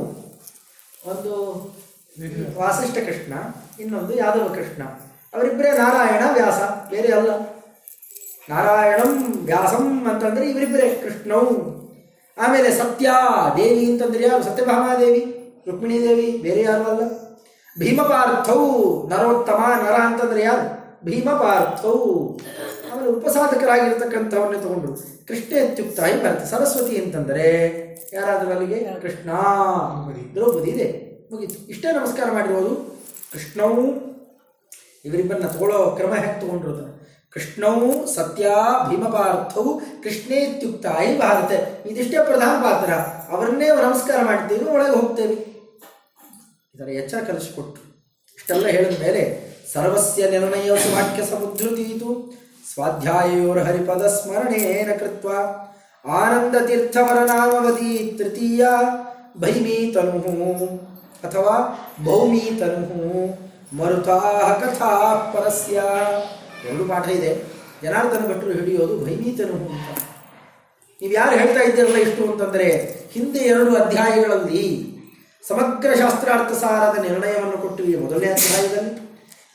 ಒಂದು ವಾಸಿಷ್ಠ ಕೃಷ್ಣ, ಇನ್ನೊಂದು ಯಾದವ ಕೃಷ್ಣ. ಅವರಿಬ್ಬರೇ ನಾರಾಯಣ, ವ್ಯಾಸ, ಬೇರೆ ಅಲ್ಲ. ನಾರಾಯಣಂ ವ್ಯಾಸಂ ಅಂತಂದ್ರೆ ಇವರಿಬ್ಬರೇ ಕೃಷ್ಣವು. ಆಮೇಲೆ ಸತ್ಯ, ದೇವಿ ಅಂತಂದ್ರೆ ಯಾರು? ಸತ್ಯಭಾಮಾದೇವಿ ರುಕ್ಮಿಣೀ ದೇವಿ ಬೇರೆ ಯಾರು ಅಲ್ಲ? ಭೀಮಪಾರ್ಥವು ನರೋತ್ತಮ, ನರ ಅಂತಂದ್ರೆ ಯಾರು? ಭೀಮಪಾರ್ಥವು. ಆಮೇಲೆ ಉಪಸಾಧಕರಾಗಿರ್ತಕ್ಕಂಥವನ್ನೇ ತಗೊಂಡ್ರು. ಕೃಷ್ಣ ಇತ್ಯುಕ್ತ ಆಗಿ ಬರುತ್ತೆ ಸರಸ್ವತಿ ಅಂತಂದರೆ ಯಾರಾದರೂ ಅಲ್ಲಿಗೆ? ಕೃಷ್ಣ. ದ್ರೌಪದಿ ಇದೆ. ಮುಗೀತು. ಇಷ್ಟೇ ನಮಸ್ಕಾರ ಮಾಡಿರೋದು ಕೃಷ್ಣವು. ಇವರಿಬ್ಬರನ್ನ ತಗೊಳ್ಳೋ ಕ್ರಮ ಹೇಗೆ ತಗೊಂಡ್ರು ಕೃಷ್ಣವು ಸತ್ಯ ಭೀಮಪಾರ್ಥವು ಕೃಷ್ಣೇತ್ಯುಕ್ತಾಯಿ ಭಾರತ? ಇದಿಷ್ಟೇ ಪ್ರಧಾನ ಪಾತ್ರ ಅವರನ್ನೇ ನಮಸ್ಕಾರ ಮಾಡಿದ್ದೇವೆ ಒಳಗೆ ಹೋಗ್ತೇವೆ. ಇದರ ಎಚ್ಚರ ಕಲಿಸಿಕೊಟ್ರು ಇಷ್ಟೆಲ್ಲ ಹೇಳಿದ ಮೇಲೆ ಸರ್ವಸ್ಯ ನಿರ್ಣಯ ವಾಕ್ಯ ಸಮುದ್ರತೀತು ಸ್ವಾಧ್ಯಾಯೋರ್ ಹರಿಪದ ಸ್ಮರಣೇನ ಕೃತ್ವ. ಆನಂದ ತೀರ್ಥವರ ನಾಮವತಿ ತೃತೀಯ. ಭೈಮೀ ತನು ಅಥವಾ ಭೌಮಿ ತನು ಮರುತಾ ಕಥಾ ಪರಸ್ಯ. ಎರಡು ಪಾಠ ಇದೆ. ಜನಾರ್ದನ ಭಟ್ರು ಹಿಡಿಯೋದು ಭಯಭೀತನು ಅಂತ. ನೀವು ಯಾರು ಹೇಳ್ತಾ ಇದ್ದೀರಲ್ಲ ಇಷ್ಟು ಅಂತಂದರೆ, ಹಿಂದೆ ಎರಡು ಅಧ್ಯಾಯಗಳಲ್ಲಿ ಸಮಗ್ರ ಶಾಸ್ತ್ರಾರ್ಥ ಸಾರದ ನಿರ್ಣಯವನ್ನು ಕೊಟ್ಟಿವೆ ಮೊದಲನೇ ಅಧ್ಯಾಯದಲ್ಲಿ.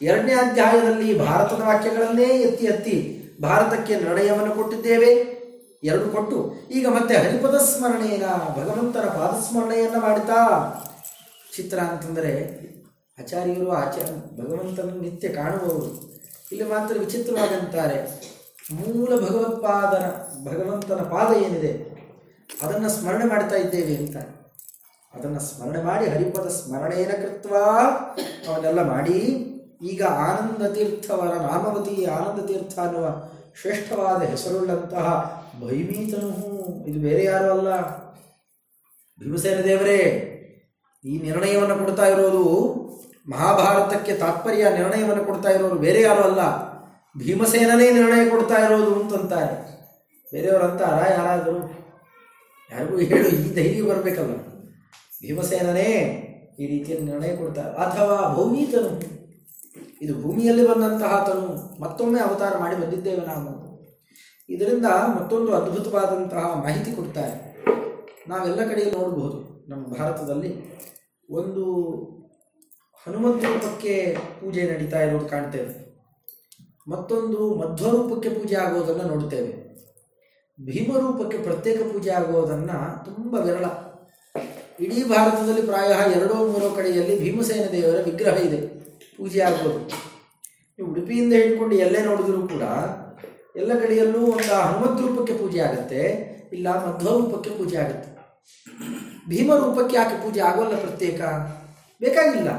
ಎರಡನೇ ಅಧ್ಯಾಯದಲ್ಲಿ ಭಾರತದ ವಾಕ್ಯಗಳನ್ನೇ ಎತ್ತಿ ಎತ್ತಿ ಭಾರತಕ್ಕೆ ನಿರ್ಣಯವನ್ನು ಕೊಟ್ಟಿದ್ದೇವೆ. ಎರಡು ಕೊಟ್ಟು, ಈಗ ಮತ್ತೆ ಹರಿಪದ ಸ್ಮರಣೆಯ ಭಗವಂತನ ಪಾದಸ್ಮರಣೆಯನ್ನು ಮಾಡುತ್ತಾ ಚಿತ್ರ ಅಂತಂದರೆ, ಆಚಾರ್ಯರು ಆಚಾರ ಭಗವಂತನ ನಿತ್ಯ ಕಾಣುವವರು. ಇಲ್ಲಿ ಮಾತ್ರ ವಿಚಿತ್ರವಾದಂತಾರೆ. ಮೂಲ ಭಗವತ್ಪಾದನ, ಭಗವಂತನ ಪಾದ ಏನಿದೆ? ಅದನ್ನು ಸ್ಮರಣೆ ಮಾಡ್ತಾ ಇದ್ದೇವೆ ಅಂತ. ಅದನ್ನು ಸ್ಮರಣೆ ಮಾಡಿ ಹರಿಪದ ಸ್ಮರಣೆಯನ್ನು ಕೃತ್ವ ಅವನ್ನೆಲ್ಲ ಮಾಡಿ, ಈಗ ಆನಂದ ತೀರ್ಥವರ ನಾಮವತಿ ಆನಂದ ತೀರ್ಥ ಅನ್ನುವ ಶ್ರೇಷ್ಠವಾದ ಹೆಸರುಳ್ಳಂತಹ ಭೈಮೀತನು ಇದು ಬೇರೆ ಯಾರು ಅಲ್ಲ. ಭೀಮಸೇನ ದೇವರೇ, ಈ ನಿರ್ಣಯವನ್ನು ಕೊಡ್ತಾ ಇರೋದು ಮಹಾಭಾರತಕ್ಕೆ ತಾತ್ಪರ್ಯ, ನಿರ್ಣಯವನ್ನು ಕೊಡ್ತಾ ಇರೋರು ಬೇರೆ ಯಾರು ಅಲ್ಲ. ಭೀಮಸೇನನೇ ನಿರ್ಣಯ ಕೊಡ್ತಾ ಇರೋದು ಅಂತಂತಾರೆ. ಬೇರೆಯವರು ಅಂತಾರ ಯಾರಾದರೂ? ಯಾರಿಗೂ ಹೇಳು, ಈ ಧೈರ್ಯ ಬರಬೇಕಲ್ಲ ಭೀಮಸೇನನೇ ಈ ರೀತಿಯ ನಿರ್ಣಯ ಕೊಡ್ತಾರೆ ಅಥವಾ ಭೂಮಿತನು? ಇದು ಭೂಮಿಯಲ್ಲಿ ಬಂದಂತಹ ತನು, ಮತ್ತೊಮ್ಮೆ ಅವತಾರ ಮಾಡಿ ಬಂದಿದ್ದೇವೆ ನಾವು. ಇದರಿಂದ ಮತ್ತೊಂದು ಅದ್ಭುತವಾದಂತಹ ಮಾಹಿತಿ ಕೊಡ್ತಾರೆ. ನಾವೆಲ್ಲ ಕಡೆ ನೋಡಬಹುದು, ನಮ್ಮ ಭಾರತದಲ್ಲಿ. ಒಂದು ಹನುಮಂತ ರೂಪಕ್ಕೆ ಪೂಜೆ ನಡೀತಾ ಇರೋದು ಕಾಣ್ತೇವೆ. ಮತ್ತೊಂದು ಮಧ್ವರೂಪಕ್ಕೆ ಪೂಜೆ ಆಗೋದನ್ನು ನೋಡ್ತೇವೆ. ಭೀಮರೂಪಕ್ಕೆ ಪ್ರತ್ಯೇಕ ಪೂಜೆ ಆಗೋದನ್ನು ತುಂಬ ವಿರಳ. ಇಡೀ ಭಾರತದಲ್ಲಿ ಪ್ರಾಯ ಎರಡೋ ಮೂರೋ ಕಡೆಯಲ್ಲಿ ಭೀಮಸೇನ ದೇವರ ವಿಗ್ರಹ ಇದೆ. ಪೂಜೆ ಆಗೋದು ನೀವು ಉಡುಪಿಯಿಂದ ಹಿಡ್ಕೊಂಡು ಎಲ್ಲೇ ನೋಡಿದರೂ ಕೂಡ ಎಲ್ಲ ಕಡೆಯಲ್ಲೂ ಒಂದು ಹನುಮಂತ ರೂಪಕ್ಕೆ ಪೂಜೆ ಆಗುತ್ತೆ, ಇಲ್ಲ ಮಧ್ವರೂಪಕ್ಕೆ ಪೂಜೆ ಆಗುತ್ತೆ. ಭೀಮರೂಪಕ್ಕೆ ಯಾಕೆ ಪೂಜೆ ಆಗೋಲ್ಲ ಪ್ರತ್ಯೇಕ? ಬೇಕಾಗಿಲ್ಲ.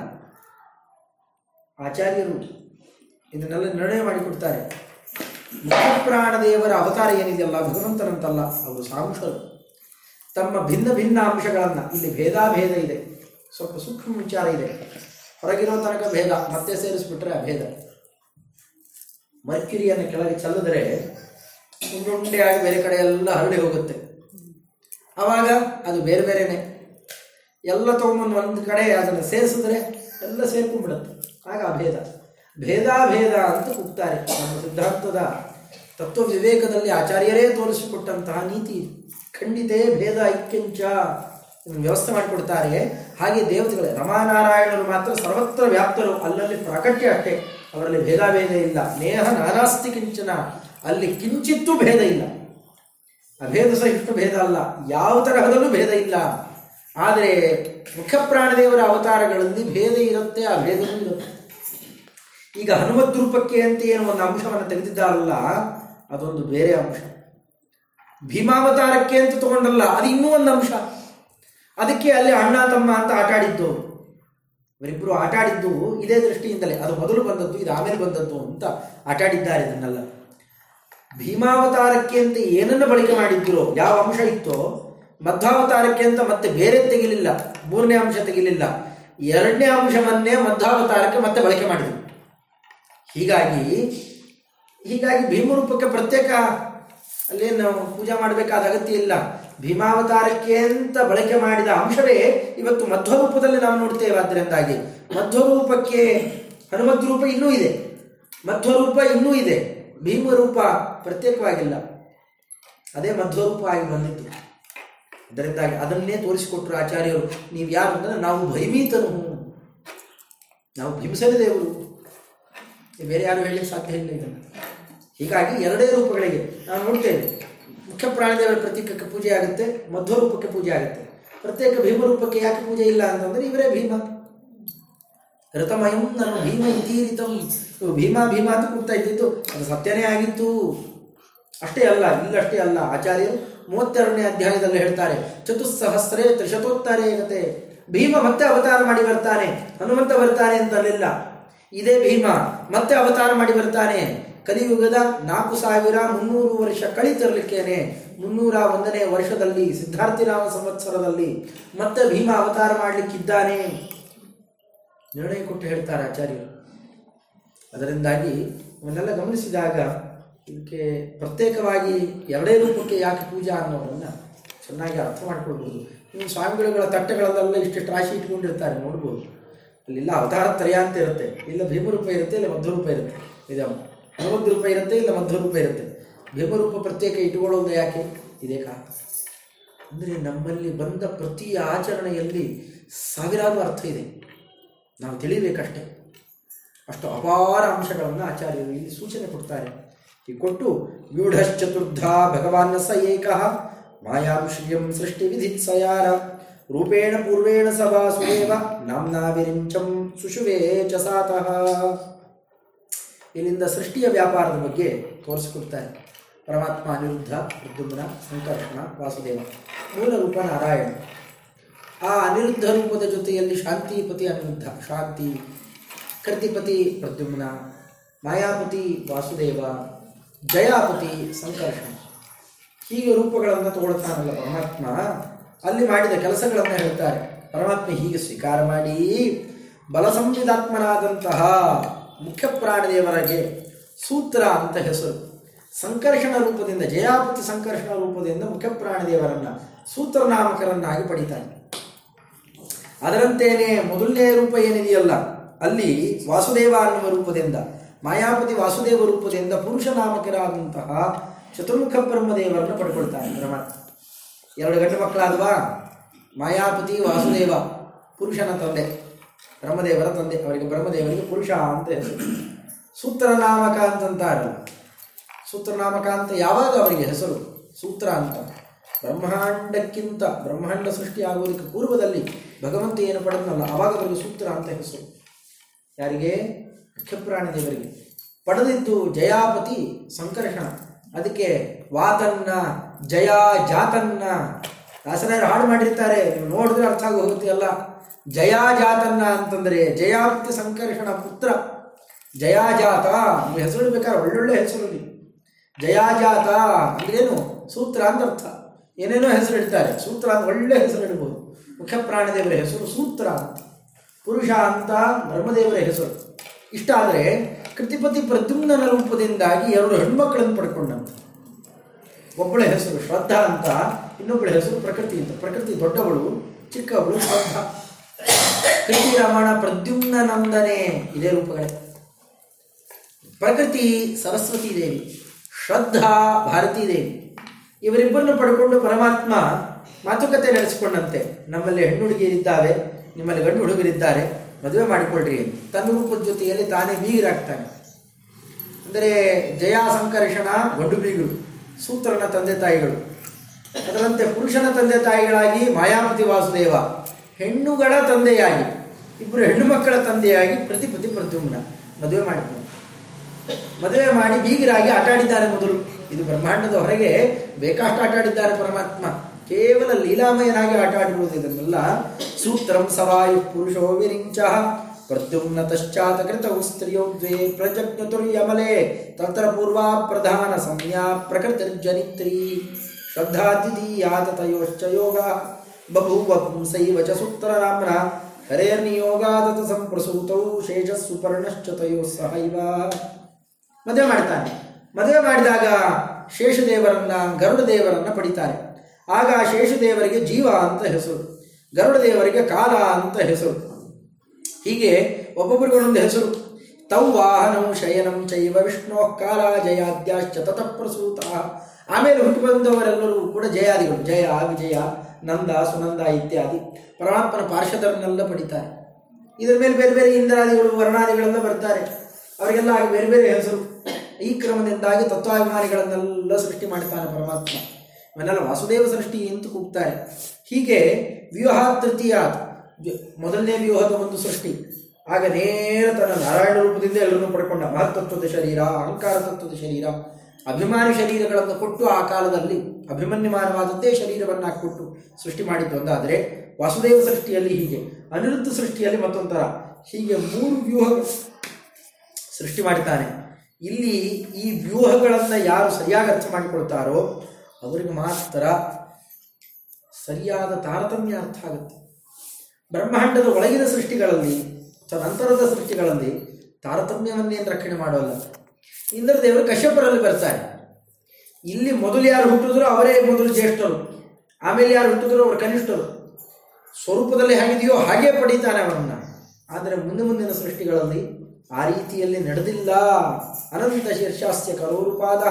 ಆಚಾರ್ಯರು ಇದನ್ನೆಲ್ಲ ನಿರ್ಣಯ ಮಾಡಿಕೊಡ್ತಾರೆ ದೇವರ ಅವತಾರ ಏನಿದೆಯಲ್ಲ ಭಗವಂತನಂತಲ್ಲ, ಅವರು ಸಾಂಶರು ತಮ್ಮ ಭಿನ್ನ ಭಿನ್ನ ಅಂಶಗಳನ್ನು, ಇಲ್ಲಿ ಭೇದಾಭೇದ ಇದೆ. ಸ್ವಲ್ಪ ಸೂಕ್ಷ್ಮ ವಿಚಾರ ಇದೆ. ಹೊರಗಿರೋ ತನಕ ಭೇದ, ಮತ್ತೆ ಸೇರಿಸ್ಬಿಟ್ರೆ ಅಭೇದ. ಮರ್ಕಿರಿಯನ್ನು ಕೆಳಗೆ ಚೆಲ್ಲಿದ್ರೆ ಉಂಡುಂಡೆಯಾಗಿ ಬೇರೆ ಕಡೆ ಎಲ್ಲ ಹರಡಿ ಹೋಗುತ್ತೆ. ಆವಾಗ ಅದು ಬೇರೆ ಬೇರೆನೆ. ಎಲ್ಲ ತೊಗೊಂಬಂದು ಒಂದು ಕಡೆ ಅದನ್ನು ಸೇರಿಸಿದ್ರೆ ಎಲ್ಲ ಸೇರ್ಕೊಂಡ್ಬಿಡುತ್ತೆ. ಆಗ ಅಭೇದ ಭೇದಾಭೇದ ಅಂತ ಕೂಗ್ತಾರೆ. ನಮ್ಮ ಸಿದ್ಧಾಂತದ ತತ್ವ ವಿವೇಕದಲ್ಲಿ ಆಚಾರ್ಯರೇ ತೋರಿಸಿಕೊಟ್ಟಂತಹ ನೀತಿ. ಖಂಡಿತೇ ಭೇದ ಐಕ್ಯಂಚ ವ್ಯವಸ್ಥೆ ಮಾಡಿಕೊಡ್ತಾರೆ. ಹಾಗೆ ದೇವತೆಗಳೇ, ರಮಾನಾರಾಯಣರು ಮಾತ್ರ ಸರ್ವತ್ರ ವ್ಯಾಪ್ತರು. ಅಲ್ಲಲ್ಲಿ ಪ್ರಾಕಟ್ಯ ಅಷ್ಟೇ. ಅವರಲ್ಲಿ ಭೇದಾಭೇದ ಇಲ್ಲ. ನೇಹ ನಾನಾಸ್ತಿ ಕಿಂಚನ. ಅಲ್ಲಿ ಕಿಂಚಿತ್ತೂ ಭೇದ ಇಲ್ಲ. ಅಭೇದ ಸಹಿಷ್ಣು ಭೇದ ಅಲ್ಲ. ಯಾವ ತರಹದಲ್ಲೂ ಭೇದ ಇಲ್ಲ. ಆದರೆ ಮುಖ್ಯಪ್ರಾಣದೇವರ ಅವತಾರಗಳಲ್ಲಿ ಭೇದ ಇರುತ್ತೆ ಅಭೇದವೂ ಇರುತ್ತೆ. ಈಗ ಹನುಮದ್ ರೂಪಕ್ಕೆ ಅಂತ ಏನು ಒಂದು ಅಂಶವನ್ನು ತೆಗೆದಿದ್ದಾರಲ್ಲ, ಅದೊಂದು ಬೇರೆ ಅಂಶ. ಭೀಮಾವತಾರಕ್ಕೆ ಅಂತ ತಗೊಂಡಲ್ಲ, ಅದು ಇನ್ನೂ ಒಂದು ಅಂಶ. ಅದಕ್ಕೆ ಅಲ್ಲಿ ಅಣ್ಣ, ತಮ್ಮ ಅಂತ ಆಟ ಆಡಿದ್ದು. ಅವರಿಬ್ಬರು ಆಟ ಆಡಿದ್ದು ಇದೇ ದೃಷ್ಟಿಯಿಂದಲೇ. ಅದು ಮೊದಲು ಬಂದದ್ದು, ಇದು ಆಮೇಲೆ ಬಂದದ್ದು ಅಂತ ಆಟ ಆಡಿದ್ದಾರೆ ಇದನ್ನೆಲ್ಲ. ಭೀಮಾವತಾರಕ್ಕೆ ಅಂತ ಏನನ್ನು ಬಳಕೆ ಮಾಡಿದ್ರು ಯಾವ ಅಂಶ ಇತ್ತೋ ಮಧ್ವಾವತಾರಕ್ಕೆ ಅಂತ ಮತ್ತೆ ಬೇರೆ ತೆಗಿಲಿಲ್ಲ. ಮೂರನೇ ಅಂಶ ತೆಗಿಲಿಲ್ಲ. ಎರಡನೇ ಅಂಶವನ್ನೇ ಮಧ್ವಾವತಾರಕ್ಕೆ ಮತ್ತೆ ಬಳಕೆ ಮಾಡಿದ್ರು. ಹೀಗಾಗಿ ಹೀಗಾಗಿ ಭೀಮರೂಪಕ್ಕೆ ಪ್ರತ್ಯೇಕ ಅಲ್ಲೇನು ಪೂಜೆ ಮಾಡಬೇಕಾದ ಅಗತ್ಯ ಇಲ್ಲ. ಭೀಮಾವತಾರಕ್ಕೆ ಅಂತ ಬಳಕೆ ಮಾಡಿದ ಅಂಶವೇ ಇವತ್ತು ಮಧ್ವರೂಪದಲ್ಲಿ ನಾವು ನೋಡ್ತೇವೆ. ಆದ್ದರಿಂದಾಗಿ ಮಧ್ವರೂಪಕ್ಕೆ ಹನುಮದ್ ರೂಪ ಇನ್ನೂ ಇದೆ. ಮಧ್ವರೂಪ ಇನ್ನೂ ಇದೆ. ಭೀಮರೂಪ ಪ್ರತ್ಯೇಕವಾಗಿಲ್ಲ. ಅದೇ ಮಧ್ವರೂಪ ಆಗಿ ಬಂದಿತ್ತು ಅದರಿಂದಾಗಿ ಅದನ್ನೇ ತೋರಿಸಿಕೊಟ್ರು ಆಚಾರ್ಯರು. ನೀವು ಯಾರು ಅಂದರೆ ನಾವು ಭೈಮೀತನು ನಾವು ಭೀಮಸೇನ ದೇವರು. ಬೇರೆ ಯಾರು ಹೇಳಿ ಸಾಧ್ಯ ಇಲ್ಲ ಇದನ್ನು. ಹೀಗಾಗಿ ಎರಡೇ ರೂಪಗಳಿಗೆ, ನಾವು ನೋಡ್ತೇವೆ, ಮುಖ್ಯ ಪ್ರಾಣದೇವರ ಪ್ರತೀಕಕ್ಕೆ ಪೂಜೆ ಆಗುತ್ತೆ, ಮಧ್ವ ರೂಪಕ್ಕೆ ಪೂಜೆ ಆಗುತ್ತೆ. ಪ್ರತ್ಯೇಕ ಭೀಮರೂಪಕ್ಕೆ ಯಾಕೆ ಪೂಜೆ ಇಲ್ಲ ಅಂತಂದ್ರೆ ಇವರೇ ಭೀಮ. ಋತಮಯಂ ನಾನು ಭೀಮ ಇತೀರಿತಂ ಭೀಮ ಭೀಮ ಅಂತ ಕೂಗ್ತಾ ಇದ್ದಿತ್ತು ಅದು ಸತ್ಯನೇ ಆಗಿತ್ತು. ಅಷ್ಟೇ ಅಲ್ಲ, ಇಲ್ಲಷ್ಟೇ ಅಲ್ಲ, ಆಚಾರ್ಯರು ಮೂವತ್ತೆರಡನೇ ಅಧ್ಯಾಯದಲ್ಲಿ ಹೇಳ್ತಾರೆ, ಚತುಸ್ಸಹಸ್ರೇ ತ್ರಿಶತೋತ್ತರೇ ಇರುತ್ತೆ ಭೀಮ ಮತ್ತೆ ಅವತಾರ ಮಾಡಿ ಬರ್ತಾನೆ. ಹನುಮಂತ ಬರ್ತಾನೆ ಅಂತಲಿಲ್ಲ ಇದೇ ಭೀಮ ಮತ್ತೆ ಅವತಾರ ಮಾಡಿ ಬರ್ತಾನೆ. ಕಲಿಯುಗದ ನಾಲ್ಕು ಸಾವಿರ ಮುನ್ನೂರು ವರ್ಷ ಕಳಿತಿರಲಿಕ್ಕೇನೆ ಮುನ್ನೂರ ಒಂದನೇ ವರ್ಷದಲ್ಲಿ, ಸಿದ್ಧಾರ್ಥಿರಾಮ ಸಂವತ್ಸರದಲ್ಲಿ ಮತ್ತೆ ಭೀಮ ಅವತಾರ ಮಾಡಲಿಕ್ಕಿದ್ದಾನೆ. ನಿರ್ಣಯ ಕೊಟ್ಟು ಹೇಳ್ತಾರೆ ಆಚಾರ್ಯರು. ಅದರಿಂದಾಗಿ ಅವನ್ನೆಲ್ಲ ಗಮನಿಸಿದಾಗ ಇದಕ್ಕೆ ಪ್ರತ್ಯೇಕವಾಗಿ ಎರಡೇ ರೂಪಕ್ಕೆ ಯಾಕೆ ಪೂಜಾ ಅನ್ನೋದನ್ನು ಚೆನ್ನಾಗಿ ಅರ್ಥ ಮಾಡ್ಕೊಳ್ಬೋದು. ಇನ್ನು ಸ್ವಾಮಿಗಳ ತಟ್ಟೆಗಳಲ್ಲೆಲ್ಲ ಇಷ್ಟು ರಾಶಿ ಇಟ್ಕೊಂಡಿರ್ತಾರೆ, ನೋಡ್ಬೋದು. ಅಲ್ಲಿಲ್ಲ ಅವತಾರ ತ್ರಯ ಅಂತ ಇರುತ್ತೆ. ಇಲ್ಲ ಭೀಮರೂಪ ಇರುತ್ತೆ, ಇಲ್ಲ ಮಧ್ವರೂಪ ಇರುತ್ತೆ. ಇದು ಹನುಮದ್ ರೂಪ ಇರುತ್ತೆ, ಇಲ್ಲ ಮಧ್ವರೂಪ ಇರುತ್ತೆ. ಭೀಮರೂಪ ಪ್ರತ್ಯೇಕ ಇಟ್ಕೊಳ್ಳೋದು ಯಾಕೆ? ಇದೇ ಕಾರಣ. ಅಂದರೆ ನಮ್ಮಲ್ಲಿ ಬಂದ ಪ್ರತಿ ಆಚರಣೆಯಲ್ಲಿ ಸಾವಿರಾರು ಅರ್ಥ ಇದೆ. ನಾವು ತಿಳಿಬೇಕಷ್ಟೇ ಅಷ್ಟು ಅಪಾರ ಅಂಶಗಳನ್ನು ಆಚಾರ್ಯರು ಇಲ್ಲಿ ಸೂಚನೆ ಕೊಡ್ತಾರೆ. ಕೊಟ್ಟು ವ್ಯೂಢಶ್ಚತುರ್ಧ ಭಗವಾನ್ ಸ ಏಕ ಮಾಯಾಂ ಶ್ರಿಯಂ ಸೃಷ್ಟಿ ವಿಧಿತ್ಸಯಾರ ರೂಪೇಣ ಪೂರ್ವೇಣ ಸ ವಾಸುದೇವ ನಾಮ್ನಾ ವಿರಿಂಚಂ ಸುಶುವೇ ಚ ಇಲ್ಲಿಂದ ಸೃಷ್ಟಿಯ ವ್ಯಾಪಾರದ ಬಗ್ಗೆ ತೋರಿಸಿಕೊಡ್ತಾರೆ ಪರಮಾತ್ಮ, ಅನಿರುದ್ಧ ಪ್ರದ್ಯುಮ್ನ ಸಂಕರ್ಷಣ ವಾಸುದೇವ. ಮೂಲ ರೂಪ ನಾರಾಯಣ. ಆ ಅನಿರುದ್ಧ ರೂಪದ ಜೊತೆಯಲ್ಲಿ ಶಾಂತಿಪತಿ ಅನಿರುದ್ಧ, ಶಾಂತಿ ಕರ್ತಿಪತಿ ಪ್ರದ್ಯುಮ್ನ ಮಾಯಾಪತಿ ವಾಸುದೇವ ಜಯಾಪತಿ ಸಂಕರ್ಷಣ ಹೀಗೆ ರೂಪಗಳನ್ನು ತಗೊಳ್ತಾನಲ್ಲ ಪರಮಾತ್ಮ. ಅಲ್ಲಿ ಮಾಡಿದ ಕೆಲಸಗಳನ್ನು ಹೇಳ್ತಾರೆ. ಪರಮಾತ್ಮ ಹೀಗೆ ಸ್ವೀಕಾರ ಮಾಡಿ ಬಲಸಂವಿಧಾತ್ಮನಾದಂತಹ ಮುಖ್ಯ ಪ್ರಾಣದೇವರಿಗೆ ಸೂತ್ರ ಅಂತ ಹೆಸರು. ಸಂಕರ್ಷಣ ರೂಪದಿಂದ, ಜಯಾಪತಿ ಸಂಕರ್ಷಣ ರೂಪದಿಂದ ಮುಖ್ಯ ಪ್ರಾಣದೇವರನ್ನ ಸೂತ್ರನಾಮಕರನ್ನಾಗಿ ಪಡಿತಾನೆ. ಅದರಂತೆಯೇ ಮೊದಲನೇ ರೂಪ ಏನಿದೆಯಲ್ಲ, ಅಲ್ಲಿ ವಾಸುದೇವ ಅನ್ನುವ ರೂಪದಿಂದ ಮಾಯಾಪತಿ ವಾಸುದೇವ ರೂಪದಿಂದ ಪುರುಷ ನಾಮಕರಾದಂತಹ ಚತುರ್ಮುಖ ಬ್ರಹ್ಮದೇವರನ್ನು ಪಡ್ಕೊಳ್ತಾನೆ ಬ್ರಹ್ಮ. ಎರಡು ಗಂಡು ಮಕ್ಕಳಾದವಾ? ಮಾಯಾಪತಿ ವಾಸುದೇವ, ಪುರುಷನ ತಂದೆ, ಬ್ರಹ್ಮದೇವರ ತಂದೆ. ಅವರಿಗೆ ಬ್ರಹ್ಮದೇವರಿಗೆ ಪುರುಷ ಅಂತ ಹೆಸರು. ಸೂತ್ರನಾಮಕ ಅಂತಂತಾರೆ ಸೂತ್ರನಾಮಕ ಅಂತ ಯಾವಾಗ ಅವರಿಗೆ ಹೆಸರು? ಸೂತ್ರ ಅಂತ. ಬ್ರಹ್ಮಾಂಡಕ್ಕಿಂತ ಬ್ರಹ್ಮಾಂಡ ಸೃಷ್ಟಿಯಾಗುವುದಕ್ಕೆ ಪೂರ್ವದಲ್ಲಿ ಭಗವಂತ ಏನು ಪಡೆದನಲ್ಲ ಆವಾಗ ಅವರಿಗೆ ಸೂತ್ರ ಅಂತ ಹೆಸರು. ಯಾರಿಗೆ? ಮುಖ್ಯಪ್ರಾಣದೇವರಿಗೆ ಪಡೆದಿದ್ದು ಜಯಾಪತಿ ಸಂಕರ್ಷಣ. ಅದಕ್ಕೆ ವಾತನ್ನ, ಜಯ ಜಾತನ್ನ. ದಾಸರಾಯರು ಹಾಡು ಮಾಡಿರ್ತಾರೆ. ನೀವು ನೋಡಿದ್ರೆ ಅರ್ಥ ಆಗಿ ಅಲ್ಲ. ಜಯಾ ಜಾತನ್ನ ಅಂತಂದರೆ ಜಯಾಪತಿ ಸಂಕರ್ಷಣ ಪುತ್ರ. ಜಯಾಜಾತ ನೀವು ಹೆಸರು ಬೇಕಾದ್ರೆ ಒಳ್ಳೊಳ್ಳೆ ಹೆಸರು ಜಯಾ ಜಯಾಜಾತ ಅಂದ್ರೇನು? ಸೂತ್ರ ಅಂತ ಅರ್ಥ. ಏನೇನೋ ಹೆಸರು ಇಡ್ತಾರೆ. ಸೂತ್ರ ಅಂತ ಒಳ್ಳೆ ಹೆಸರು ಇಡ್ಬೋದು. ಮುಖ್ಯ ಪ್ರಾಣದೇವರ ಹೆಸರು ಸೂತ್ರ ಅಂತ. ಪುರುಷ ಅಂತ ಬ್ರಹ್ಮದೇವರ ಹೆಸರು. ಇಷ್ಟ ಆದರೆ ಕೃತಿಪತಿ ಪ್ರದ್ಯುಮ್ನ ರೂಪದಿಂದಾಗಿ ಎರಡು ಹೆಣ್ಮಕ್ಕಳನ್ನು ಪಡ್ಕೊಂಡಂತ. ಒಬ್ಬಳ ಹೆಸರು ಶ್ರದ್ಧಾ ಅಂತ, ಇನ್ನೊಬ್ಬಳ ಹೆಸರು ಪ್ರಕೃತಿ ಅಂತ. ಪ್ರಕೃತಿ ದೊಡ್ಡವಳು, ಚಿಕ್ಕವಳು ಶ್ರದ್ಧಾ. ಕೃತಿ ರಮಣ ಪ್ರದ್ಯುಮ್ನ ನಂದನೆ ಇದೇ ರೂಪಗಳೇ. ಪ್ರಕೃತಿ ಸರಸ್ವತಿ ದೇವಿ, ಶ್ರದ್ಧಾ ಭಾರತೀ ದೇವಿ. ಇವರಿಬ್ಬರನ್ನು ಪಡ್ಕೊಂಡು ಪರಮಾತ್ಮ ಮಾತುಕತೆ ನಡೆಸಿಕೊಂಡಂತೆ. ನಮ್ಮಲ್ಲಿ ಹೆಣ್ಣು ಹುಡುಗಿಯರಿದ್ದಾವೆ ನಿಮ್ಮಲ್ಲಿ ಗಂಡು ಹುಡುಗರಿದ್ದಾರೆ ಮದುವೆ ಮಾಡಿಕೊಳ್ಳ್ರಿ ಅಂತ. ತನ್ನ ರೂಪದ ಜೊತೆಯಲ್ಲಿ ತಾನೇ ಬೀಗರಾಗ್ತಾನೆ ಅಂದರೆ ಜಯಾ ಸಂಕರ್ಷಣ ಗಂಡು ಬೀಗರು, ಸೂತ್ರನ ತಂದೆ ತಾಯಿಗಳು. ಅದರಂತೆ ಪುರುಷನ ತಂದೆ ತಾಯಿಗಳಾಗಿ ಮಾಯಾಮತಿ ವಾಸುದೇವ, ಹೆಣ್ಣುಗಳ ತಂದೆಯಾಗಿ, ಇಬ್ಬರು ಹೆಣ್ಣು ಮಕ್ಕಳ ತಂದೆಯಾಗಿ ಪ್ರತಿಪತಿ ಪ್ರದ್ಯುಮ್ನ ಮದುವೆ ಮಾಡಿಕೊಂಡು ಮದುವೆ ಮಾಡಿ ಬೀಗರಾಗಿ ಆಟಾಡಿದ್ದಾರೆ ಮೊದಲು. ಇದು ಬ್ರಹ್ಮಾಂಡದ ಹೊರಗೆ ಬೇಕಾಷ್ಟು ಆಟಾಡಿದ್ದಾರೆ ಪರಮಾತ್ಮ. ಕೇವಲ ಲೀಲಾಮಯನಾಗಿ ಆಟ ಆಡಿರುವುದು ಇದನ್ನೆಲ್ಲ ಸೂತ್ರಂ ಸವಾಯು ಪುರುಷೋ ವಿರಿಂಚ ಪ್ರದ್ಯುಮ್ನ ತಶ್ಚಾತ ಕೃತವು ಸ್ತ್ರೀಯೋ ದ್ವೇ ಪ್ರಜಜ್ಞತುರ್ಯಮಲೆ, ತತ್ರ ಪೂರ್ವಾ ಪ್ರಧಾನ ಸಂಜ್ಞಾ ಪ್ರಕೃತಿರ್ಜನಿತ್ರಿ ಶ್ರದ್ಧಾತಿಥೀಯಾತ ತಯೋಶ್ಚ ಯೋಗ, ಬಭೂವ ಪುಂಸೈವ ಚ ಸೂತ್ರನಾಮ್ನ ಹರೇರ್ನಿಯೋಗಾದತ ಸಂಪ್ರಸೂತೌ ಶೇಷ ಸುಪರ್ಣಶ್ಚ ತಯೋ ಸಹೈವ. ಮದುವೆ ಮಾಡ್ತಾನೆ. ಮದುವೆ ಮಾಡಿದಾಗ ಶೇಷದೇವರನ್ನ ಗರುಡ ದೇವರನ್ನ ಪಡಿತಾರೆ. ಆಗ ಶೇಷದೇವರಿಗೆ ಜೀವ ಅಂತ ಹೆಸರು ಗರುಡ ದೇವರಿಗೆ ಕಾಲ ಅಂತ ಹೆಸರು. ಹೀಗೆ ಒಬ್ಬೊಬ್ಬರಿಗೊಂದೊಂದು ಹೆಸರು. ತೌ ವಾಹನಂ ಶಯನಂ ಚೈವ ವಿಷ್ಣು ಕಾಲ ಜಯಾದ್ಯಾಶ್ಚ ತತಪ್ರಸೂತ ಆಮೇಲೆ ಹುಟ್ಟು ಬಂದವರೆಲ್ಲರೂ ಕೂಡ ಜಯಾದಿಗಳು, ಜಯ, ವಿಜಯ, ನಂದ, ಸುನಂದ ಇತ್ಯಾದಿ. ಪರಮಾತ್ಮನ ಪಾರ್ಷದರನ್ನೆಲ್ಲ ಪಡಿತಾರೆ. ಇದರ ಮೇಲೆ ಬೇರೆ ಬೇರೆ ಇಂದ್ರಾದಿಗಳು, ವರ್ಣಾದಿಗಳೆಲ್ಲ ಬರ್ತಾರೆ. ಅವರಿಗೆಲ್ಲ ಬೇರೆ ಬೇರೆ ಹೆಸರು. ಈ ಕ್ರಮದಿಂದಾಗಿ ತತ್ವಾಭಿಮಾನಿಗಳನ್ನೆಲ್ಲ ಸೃಷ್ಟಿ ಮಾಡ್ತಾನೆ ಪರಮಾತ್ಮ. ಇವನ್ನೆಲ್ಲ ವಾಸುದೇವ ಸೃಷ್ಟಿ ಅಂತ ಕೂಗ್ತಾರೆ ಹೀಗೆ ವ್ಯೂಹ ತೃತೀಯ ಮೊದಲನೇ ವ್ಯೂಹದ ಒಂದು ಸೃಷ್ಟಿ. ಆಗ ನೇರ ತನ್ನ ನಾರಾಯಣ ರೂಪದಿಂದ ಎಲ್ಲರನ್ನೂ ಪಡ್ಕೊಂಡ ಮಹತ್ತತ್ವದ ಶರೀರ, ಅಹಂಕಾರ ತತ್ವದ ಶರೀರ, ಅಭಿಮಾನಿ ಶರೀರಗಳನ್ನು ಕೊಟ್ಟು ಆ ಕಾಲದಲ್ಲಿ ಅಭಿಮನ್ಯಮಾನವಾದದ್ದೇ ಶರೀರವನ್ನು ಕೊಟ್ಟು ಸೃಷ್ಟಿ ಮಾಡಿದ್ದು ಒಂದಾದ್ರೆ ವಾಸುದೇವ ಸೃಷ್ಟಿಯಲ್ಲಿ ಹೀಗೆ. ಅನಿರುದ್ಧ ಸೃಷ್ಟಿಯಲ್ಲಿ ಮತ್ತೊಂಥರ. ಹೀಗೆ ಮೂರು ವ್ಯೂಹ ಸೃಷ್ಟಿ ಮಾಡಿದ್ದಾನೆ. ಇಲ್ಲಿ ಈ ವ್ಯೂಹಗಳನ್ನು ಯಾರು ಸರಿಯಾಗಿ ಅರ್ಥ ಮಾಡಿಕೊಳ್ತಾರೋ ಅವರಿಗೆ ಮಾತ್ರ ಸರಿಯಾದ ತಾರತಮ್ಯ ಅರ್ಥ ಆಗುತ್ತೆ. ಬ್ರಹ್ಮಾಂಡದ ಒಳಗಿನ ಸೃಷ್ಟಿಗಳಲ್ಲಿ ಅಥವಾ ನಂತರದ ಸೃಷ್ಟಿಗಳಲ್ಲಿ ತಾರತಮ್ಯವನ್ನೇನು ರಕ್ಷಣೆ ಮಾಡೋಲ್ಲ. ಇಂದ್ರದೇವರು ಕಶ್ಯಪರಲ್ಲಿ ಬರ್ತಾರೆ. ಇಲ್ಲಿ ಮೊದಲು ಯಾರು ಹುಟ್ಟಿದ್ರು ಅವರೇ ಮೊದಲು ಜ್ಯೇಷ್ಠರು. ಆಮೇಲೆ ಯಾರು ಹುಟ್ಟಿದ್ರು ಅವರು ಕನಿಷ್ಠರು. ಸ್ವರೂಪದಲ್ಲಿ ಹೇಗಿದೆಯೋ ಹಾಗೇ ಪಡೀತಾನೆ ಅವರನ್ನು ಆದರೆ ಮುಂದೆ ಮುಂದಿನ ಸೃಷ್ಟಿಗಳಲ್ಲಿ ಆ ರೀತಿಯಲ್ಲಿ ನಡೆದಿಲ್ಲ. ಅನಂತ ಶೀರ್ಷಾಸ್ಯ ಕರೋರುಪಾದ,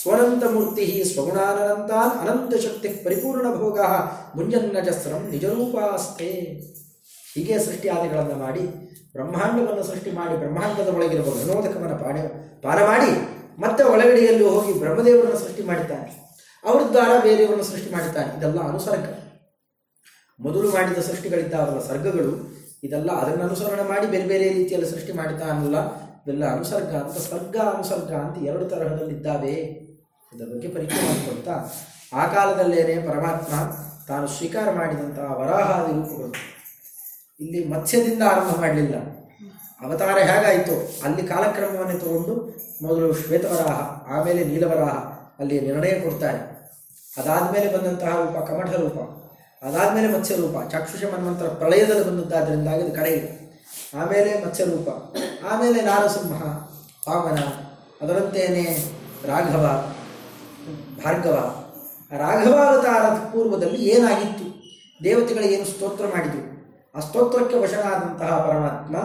ಸ್ವನಂತ ಮೂರ್ತಿ ಸ್ವಗುಣಾನಂತಾನ್ ಅನಂತ ಶಕ್ತಿ ಪರಿಪೂರ್ಣ ಭೋಗ ಮುಂಜನ್ನಜಸ್ರಂ ನಿಜರೂಪಾಸ್ತೆ. ಹೀಗೆ ಸೃಷ್ಟಿಯಾದಿಗಳನ್ನು ಮಾಡಿ, ಬ್ರಹ್ಮಾಂಡವನ್ನು ಸೃಷ್ಟಿ ಮಾಡಿ, ಬ್ರಹ್ಮಾಂಡದ ಒಳಗಿರುವ ವಿನೋದಕವನ್ನು ಪಾಡ ಪಾರ ಮಾಡಿ, ಮತ್ತೆ ಒಳಗಡೆಯಲ್ಲಿ ಹೋಗಿ ಬ್ರಹ್ಮದೇವರನ್ನು ಸೃಷ್ಟಿ ಮಾಡಿದ್ದಾನೆ. ಅವರ ದ್ವಾರ ಬೇರೆಯವರನ್ನು ಸೃಷ್ಟಿ ಮಾಡಿದ್ದಾನೆ. ಇದೆಲ್ಲ ಅನುಸರ್ಗ ಮೊದಲು ಮಾಡಿದ ಸೃಷ್ಟಿಗಳಿದ್ದಾವಲ್ಲ ಸರ್ಗಗಳು ಇದೆಲ್ಲ ಅದನ್ನು ಅನುಸರಣೆ ಮಾಡಿ ಬೇರೆ ಬೇರೆ ರೀತಿಯಲ್ಲಿ ಸೃಷ್ಟಿ ಮಾಡಿದ್ದಾನಲ್ಲ ಇವೆಲ್ಲ ಅನುಸರ್ಗ ಅಂತ ಸ್ವರ್ಗ ಅನುಸರ್ಗ ಅಂತ ಎರಡು ತರಹದಲ್ಲಿದ್ದಾವೆ. ಇದರ ಬಗ್ಗೆ ಪರಿಚಯ ಮಾಡಿಕೊಳ್ತಾ. ಆ ಕಾಲದಲ್ಲೇನೆ ಪರಮಾತ್ಮ ತಾನು ಸ್ವೀಕಾರ ಮಾಡಿದಂತಹ ವರಾಹಾದಿ ರೂಪಗಳು. ಇಲ್ಲಿ ಮತ್ಸ್ಯದಿಂದ ಆರಂಭ ಮಾಡಲಿಲ್ಲ. ಅವತಾರ ಹೇಗಾಯಿತು? ಅಲ್ಲಿ ಕಾಲಕ್ರಮವನ್ನು ತಗೊಂಡು ಮೊದಲು ಶ್ವೇತವರಾಹ, ಆಮೇಲೆ ನೀಲವರಾಹ ಅಲ್ಲಿ ನಿರ್ಣಯ ಕೊಡ್ತಾರೆ. ಅದಾದಮೇಲೆ ಬಂದಂತಹ ರೂಪ ಕಮಠ ರೂಪ ಅದಾದಮೇಲೆ ಮತ್ಸ್ಯರೂಪ. ಚಾಕ್ಷುಷ ಮನ್ವಂತರ ಪ್ರಳಯದಲ್ಲಿ ಬಂದದ್ದಾದ್ದರಿಂದಾಗಿ ಅದು ಕಡೆ ಆಮೇಲೆ ಮತ್ಸ್ಯರೂಪ. ಆಮೇಲೆ ನಾರಸಿಂಹ, ವಾಮನ, ಅದರಂತೆಯೇ ರಾಘವ, ಭಾರ್ಗವ. ರಾಘವಾವತಾರದ ಪೂರ್ವದಲ್ಲಿ ಏನಾಗಿತ್ತು? ದೇವತೆಗಳಿಗೇನು ಸ್ತೋತ್ರ ಮಾಡಿದ್ರು? ಆ ಸ್ತೋತ್ರಕ್ಕೆ ವಶನಾದಂತಹ ಪರಮಾತ್ಮ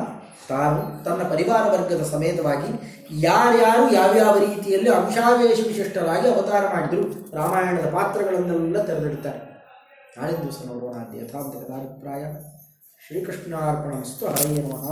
ತಾನು ತನ್ನ ಪರಿವಾರ ವರ್ಗದ ಸಮೇತವಾಗಿ ಯಾರ್ಯಾರು ಯಾವ್ಯಾವ ರೀತಿಯಲ್ಲಿ ಅಂಶಾವೇಶ ವಿಶಿಷ್ಟರಾಗಿ ಅವತಾರ ಮಾಡಿದರು. ರಾಮಾಯಣದ ಪಾತ್ರಗಳನ್ನೆಲ್ಲ ತೆರೆದಿಡ್ತಾರೆ. ನಾಳೆ ದಿವಸ ನೋಡೋಣ ಅಂತ ಯಥಾಂತ ಕಥಾಭಿಪ್ರಾಯ ಶ್ರೀಕೃಷ್ಣಾರ್ಪಣಮಸ್ತು ಹರೇ ನಮಃ.